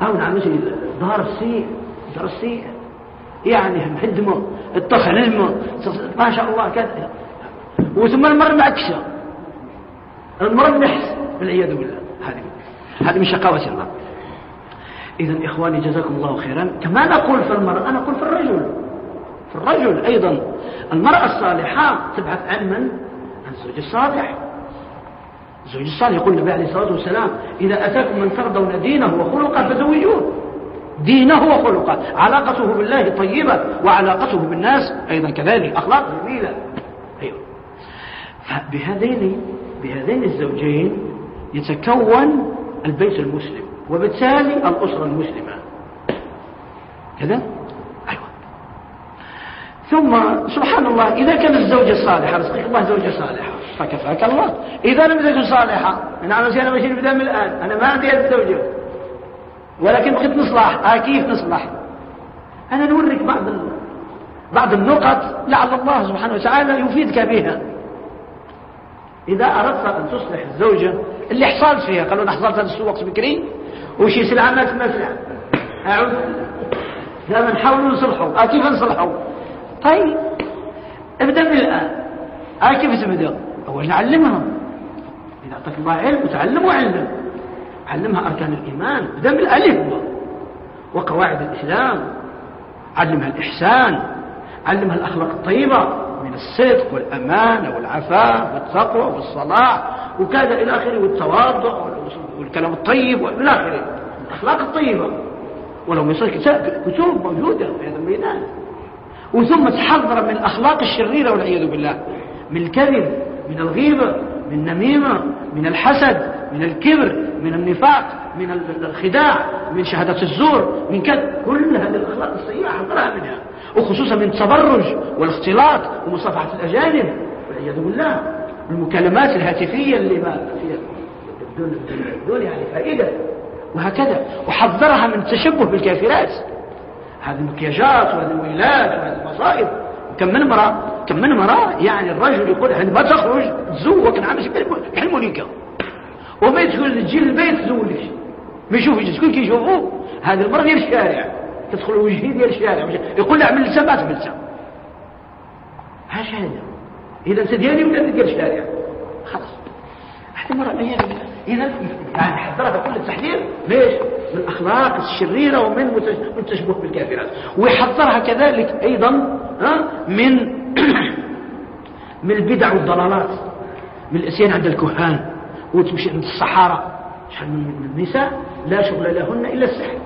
هاو نعم شي دار السيء دار السيء. يعني هدمه علمه ما شاء الله كذا. وثم المرء معكشه المرء نحس والعياذ بالله. هذه هذه من شقاوة المرء إذا إخواني جزاكم الله خيرا. كما نقول في المرأة أنا أقول في الرجل. في الرجل أيضا. المرأة الصالحة تبحث عن من؟ عن الزوج الصالح الزوج الصالح. يقول النبي عليه الصلاة والسلام إذا أتاكم من ترضون دينه وخلقه فزوجوه. دينه وخلقه. علاقته بالله طيبة وعلاقته بالناس أيضا كذلك. أخلاق جميلة. أيوة. فبهذين بهذين الزوجين يتكون البيت المسلم وبالتالي الأسرة المسلمة. كذا؟ ثم سبحان الله إذا كان الزوجة صالحة رزقك الله زوجة صالحة. فكفاك الله. إذا لم تكن صالحة نعم أنا ماشي نبدأ من الآن. أنا ما عندي هذه الزوجة. ولكن بغيت نصلح آه كيف نصلح أنا نوريك بعض بعض النقط لعل الله سبحانه وتعالى يفيدك بها. إذا أردت أن تصلح الزوجة اللي حصلت فيها قالوا أنا حصلت هذا السوق بكري. وشي سلعة ما تمسح أعوذ دائما نحاولوا نصلحوا. أه كيف نصلحوا؟ طيب. ابدأ من الآن. أه كيف تبدأ أول نعلمها. إذا أعطاك الله علم وتعلم وعلم علمها أركان الإيمان. ابدأ من الألف. وقواعد الإسلام. علمها الإحسان. علمها الأخلاق الطيبة. من الصدق والأمانة والعفاف والتقوى والصلاح. وكذا إلى آخره والتواضع والكلام الطيب وإلى آخره. الأخلاق الطيبة. ولو يصير كتب موجودة في هذا الميدان. وثم تحذر من الأخلاق الشريرة والعياذ بالله. من الكذب من الغيبة من النميمة من الحسد من الكبر من النفاق من الخداع من شهادة الزور من كذا كل هذه الأخلاق السيئة حذرها منها. وخصوصا من التبرج والاختلاط ومصافحة الأجانب والعياذ بالله. المكالمات الهاتفية اللي ما فيها بدون يعني فائدة. وهكذا. وحذرها من التشبه بالكافرات. هذه المكياجات وهذه الويلات وهذه المصائب. كم من مرة كم من مرة يعني الرجل يقول عندما تخرج تزوج نعم يحلموا لك وما يدخل تجي البيت تزوجك ما يشوفش شكون كيشوفوه هذه المرة ديال الشارع. تدخل وجهي ديال الشارع يقول له عمل ما تبلسه هاش هذا. إذا أنت ديالي ولا ديال الشارع؟ هذه مرة إذا يعني حذرها بكل التحذير ليش؟ من الأخلاق الشريرة ومن التشبه بالكافرات. ويحذرها كذلك أيضا ها من (clears throat) من البدع والضلالات من الاتيان عند الكهان وتمشي عند الصحارى. شحال من النساء لا شغل لهن إلا السحر.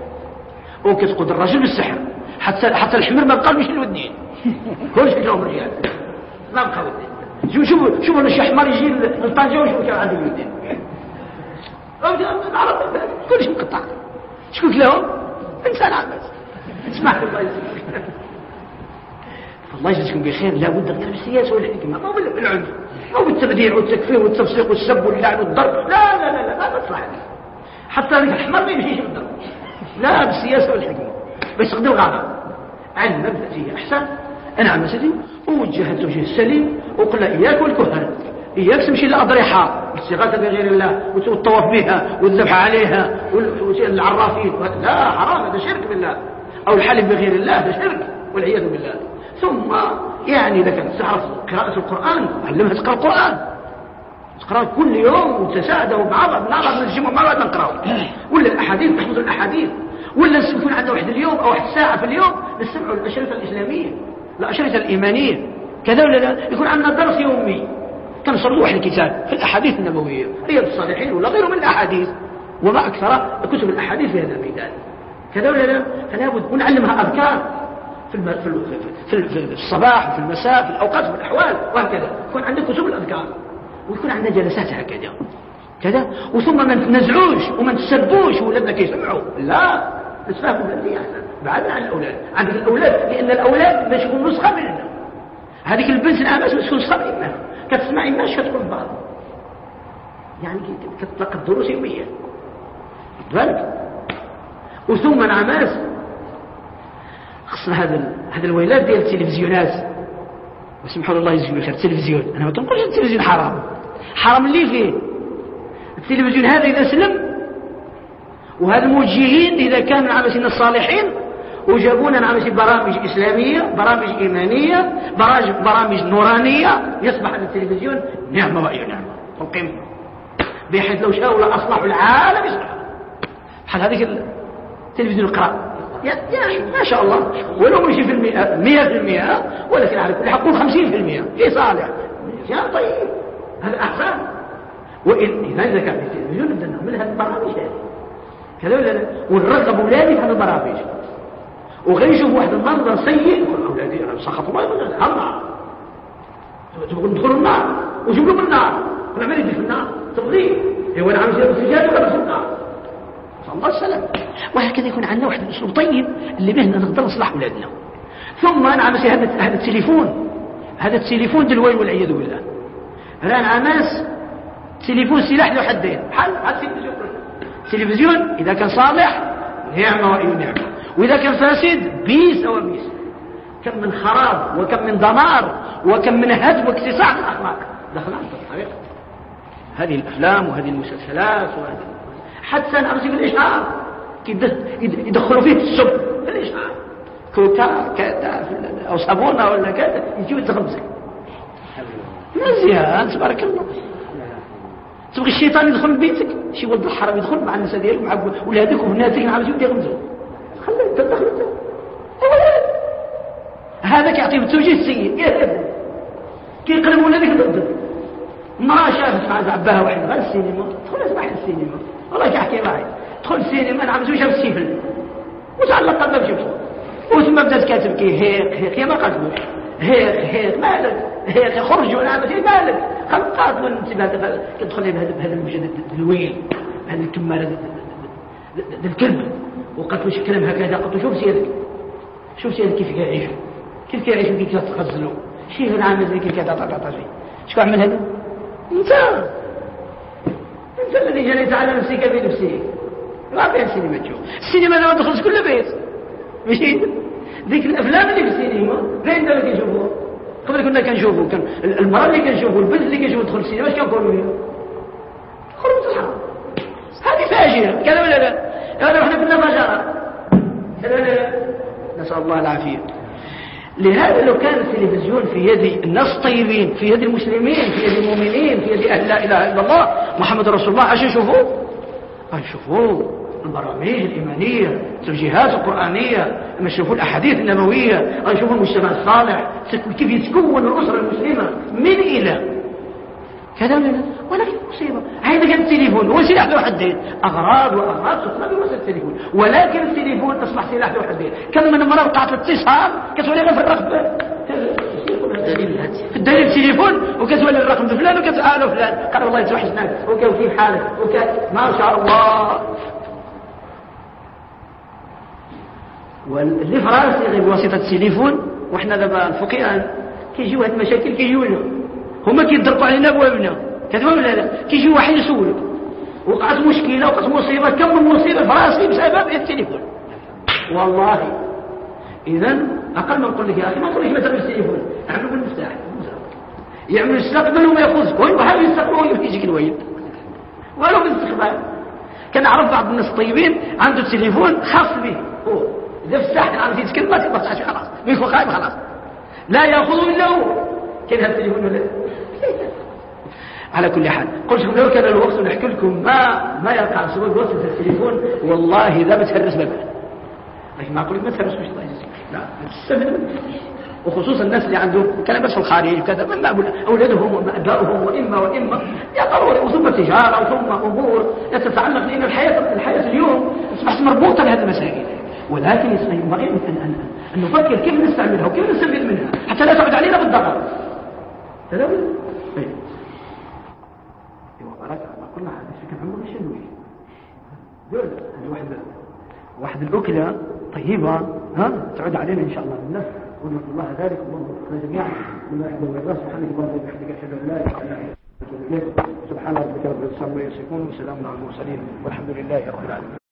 وكتقود الرجل بالسحر. حتى حتى الحمر ما بقى مش الودين كلش جاهم الرجال ما بقى ودين شوف شوف شوف شي حمار يجي لطنجة وشوف كيف عنده الودين كلش مقطع شكون لهم؟ إنسان عباس اسمع. الله يسلمك الله يجزيكم بخير لابد من السياسة والحكمة. ما بالعنف ما بالتبديع والتكفير والتفسيق والسب واللعن والضرب. لا لا لا لا ما تصلح حتى ذلك الحمار ما يمشيش بالضرب. لا بالسياسة والحكمة. بيستخدم غابه علم التي أحسن. انعم سيدي ووجه التوجيه السليم. وقل إياك والكهنه إياك تمشي لاضرحه الاستغاثه بغير الله والطواف بها والذبح عليها والعرافين لا حرام هذا شرك بالله. أو الحلف بغير الله هذا شرك والعياذ بالله. ثم يعني إذا كانت تعرف قراءة القرآن علمها تقرأ القرآن. تقرأ كل يوم وتساعدوا مع بعض مع بعض الجمعة مع بعض نقرأه. ولا الأحاديث تحفظ الأحاديث. ولا يكون عندنا واحد اليوم أو واحد ساعة في اليوم نستمعوا الأشرطة الإسلامية الأشرطة الإيمانية. كذا ولا لا؟ يكون عندنا درس يومي. كنشروا واحد الكتاب في الأحاديث النبوية رياض الصالحين ولا غيره من الأحاديث وما أكثر كتب الأحاديث في هذا الميدان. كذا ولا لا؟ فلا بد ونعلمها أذكار في في الصباح وفي المساء في الأوقات وفي الأحوال وهكذا. يكون عندك كتب الأذكار ويكون عندنا جلسات هكذا. كذا؟ وثم ما نتنزعوش وما نتسبوش ولا كيسمعوا لا نتفاهموا بالذي احسن بعدنا عن الأولاد. عند الأولاد لأن الأولاد باش يكون نسخة مننا. هذيك البنت العامه باش تكون نسخة منها. كتسمعي الناس كتقول بعض يعني كتلقى الدروس يوميا بالك وثم نعماس خصنا هذا هذا الويلات ديال التلفزيونات. وسبحان الله يجزيك بخير التلفزيون. أنا ما كنقولش التلفزيون حرام. حرام اللي فيه؟ التلفزيون هذا إذا سلم وهذا الموجهين إذا كانوا عاملين الصالحين وجابونا نعمل برامج إسلامية برامج إيمانية برامج برامج نورانية. يصبح هذا التلفزيون نعمة واي نعمة. القيمه بحيث لو شاءوا لاصلحوا العالم يصلح بحال هذيك التلفزيون القراء يعني ما شاء الله. ولو مشي في المئة مئة في المئة ولكن على كل حق خمسين في المئة. في صالح؟ يا طيب. هذا أحسن. وإن إذا كان في التلفزيون بدنا نعمل هذه البرامج هذه؟ كذا ولا لا؟ ونرغب أولادي في هذه البرامج. وغير يشوف واحد المنظر سيء يقول أولادي أنا سخط الله يقول النار تبغوا ندخلوا النار وجيبوا من النار. أنا ما في النار؟ تبغيه هو أنا عم يصير السجاد ولا في النار. الله السلام وهكذا يكون عندنا واحد الاسلوب طيب اللي به نقدر نصلح أولادنا. ثم أنا عمس هذا هذا التليفون. هذا التليفون دلوي والعياذ بالله. الآن عماس تليفون سلاح له حدين. بحال بحال التلفزيون التلفزيون إذا كان صالح نعمة واي نعمة. وإذا كان فاسد بيس أو بيس. كم من خراب وكم من دمار وكم من هدم واكتساح الاخلاق دخل عن الطريق. هذه الأفلام وهذه المسلسلات وهذه حتى نعرف الإشعار يدخلوا فيه السب في الإشعار كوكا كذا أو صابونة ولا كذا يجيب يتغمزك مزيان تبارك الله. تبغي الشيطان يدخل بيتك شي ولد الحرام يدخل مع الناس ديالك مع ولادك وبناتك عاوز يبدا يغمزوا خليه تدخل هذا كيعطيه التوجيه السيء كيقلب ولادك ضدك ما شافت مع عباها واحد غير السينما. دخل اسمح السينما. والله كيحكي معي دخل السينما نعم زوجها في السيفل وتعلق قلبه بشوفه وثم بدات كاتبكي هيق هيق. يا ما قاتلوش. هيق هيق. مالك؟ هيق. خرج وأنا مالك. خل قاتلوا الانتباه كتدخل بهذا بهذا المجد الويل. هذا الكمال هذا الكلب. وقالت له كلام هكذا؟ قلت له شوف سيدك شوف سيدك كيف يعيش كيف كيعيش كيف تغزلوا شيء العامل زي كذا طاطا شكون عمل هذا؟ انت. انت الذي جنيت على نفسك بنفسك ما فيها السينما تشوف. السينما لما تخلص كل بيت. مشيت ذيك الأفلام اللي في السينما فين دابا كنشوفوها قبل كنا كنشوفوا كان المرأة اللي كنشوفوا البنت اللي كنشوفوا تدخل السينما اش كنقولوا لها خرجت الحرام هذه فاجره كذا ولا لا؟ هذا إحنا كنا لا نسأل الله العافية. لهذا لو كان التلفزيون في يد الناس الطيبين في يد المسلمين في يد المؤمنين في يد أهل لا إله إلا الله محمد رسول الله عشان يشوفوه. يشوفوه. البرامج الإيمانية التوجيهات القرآنية لما يشوفوا الأحاديث النبوية يشوفوا المجتمع الصالح كيف يتكون الأسرة المسلمة. من إلى كذا ولا لا ولكن مصيبة. هذا كان التليفون هو سلاح ذو حدين. أغراض وأغراض تطلب بواسطة التليفون ولكن التليفون تصبح سلاح ذو حدين. كم من مرة وقعت الاتصال كتولي غير في الرقم. الدليل التليفون وكتولي الرقم فلان وكتعالى فلان قال والله توحشناك وكيف حالك؟ وكيف ما شاء الله. واللي في راسي غير بواسطة التليفون وحنا دابا الفقهاء كيجيو هاد المشاكل كيجيو لنا هما كيضرقوا علينا بوابنا. كذبوا ولا لا؟ كيجي واحد يسولك. وقعت مشكلة وقعت مصيبة. كم من مصيبة؟ في راسي بسبب التليفون. والله. إذا أقل ما نقول لك يا أخي ما نقول لك مثلا التليفون. أعملوا بالمفتاح. يعمل يستقبل وما ياخذ كل واحد يستقبل ويجيك الويل. ولو بالاستقبال. كان اعرف بعض الناس الطيبين عنده تليفون خاص به. هو. إذا الساحه عم يتكلم ما تبقاش خلاص. بيكون خايف خلاص. لا يأخذه إلا هو. كيف التليفون ولا؟ على كل حال. قلت لكم لو كان الوقت نحكي لكم ما ما يقع سبب الوقت في التليفون والله ذا بتهرس بابا. لكن ما أقول ما تهرس مش لا تستفد وخصوصا الناس اللي عندهم كلام بس في الخارج وكذا من أولادهم وابائهم واما وإما. يا ضروري وثم تجارة وثم أمور تتعلق لأن الحياة الحياة اليوم أصبحت مربوطة بهذه المسائل ولكن ينبغي ان أن نفكر كيف نستعملها وكيف نستفيد منها. حتى لا تعود علينا بالضرر. تداول طيب. قلنا هذا الشيء كان عمره شنوي دول واحد واحد الأكلة طيبة ها؟ تعود علينا إن شاء الله. الناس ونرجو الله ذلك. اللهم جميعا. بما يحب الله سبحانه وتعالى وبحمدك أشهد أن لا إله إلا أنت سبحان ربك رب العزة عما يصفون. وسلام على المرسلين. والحمد لله رب العالمين.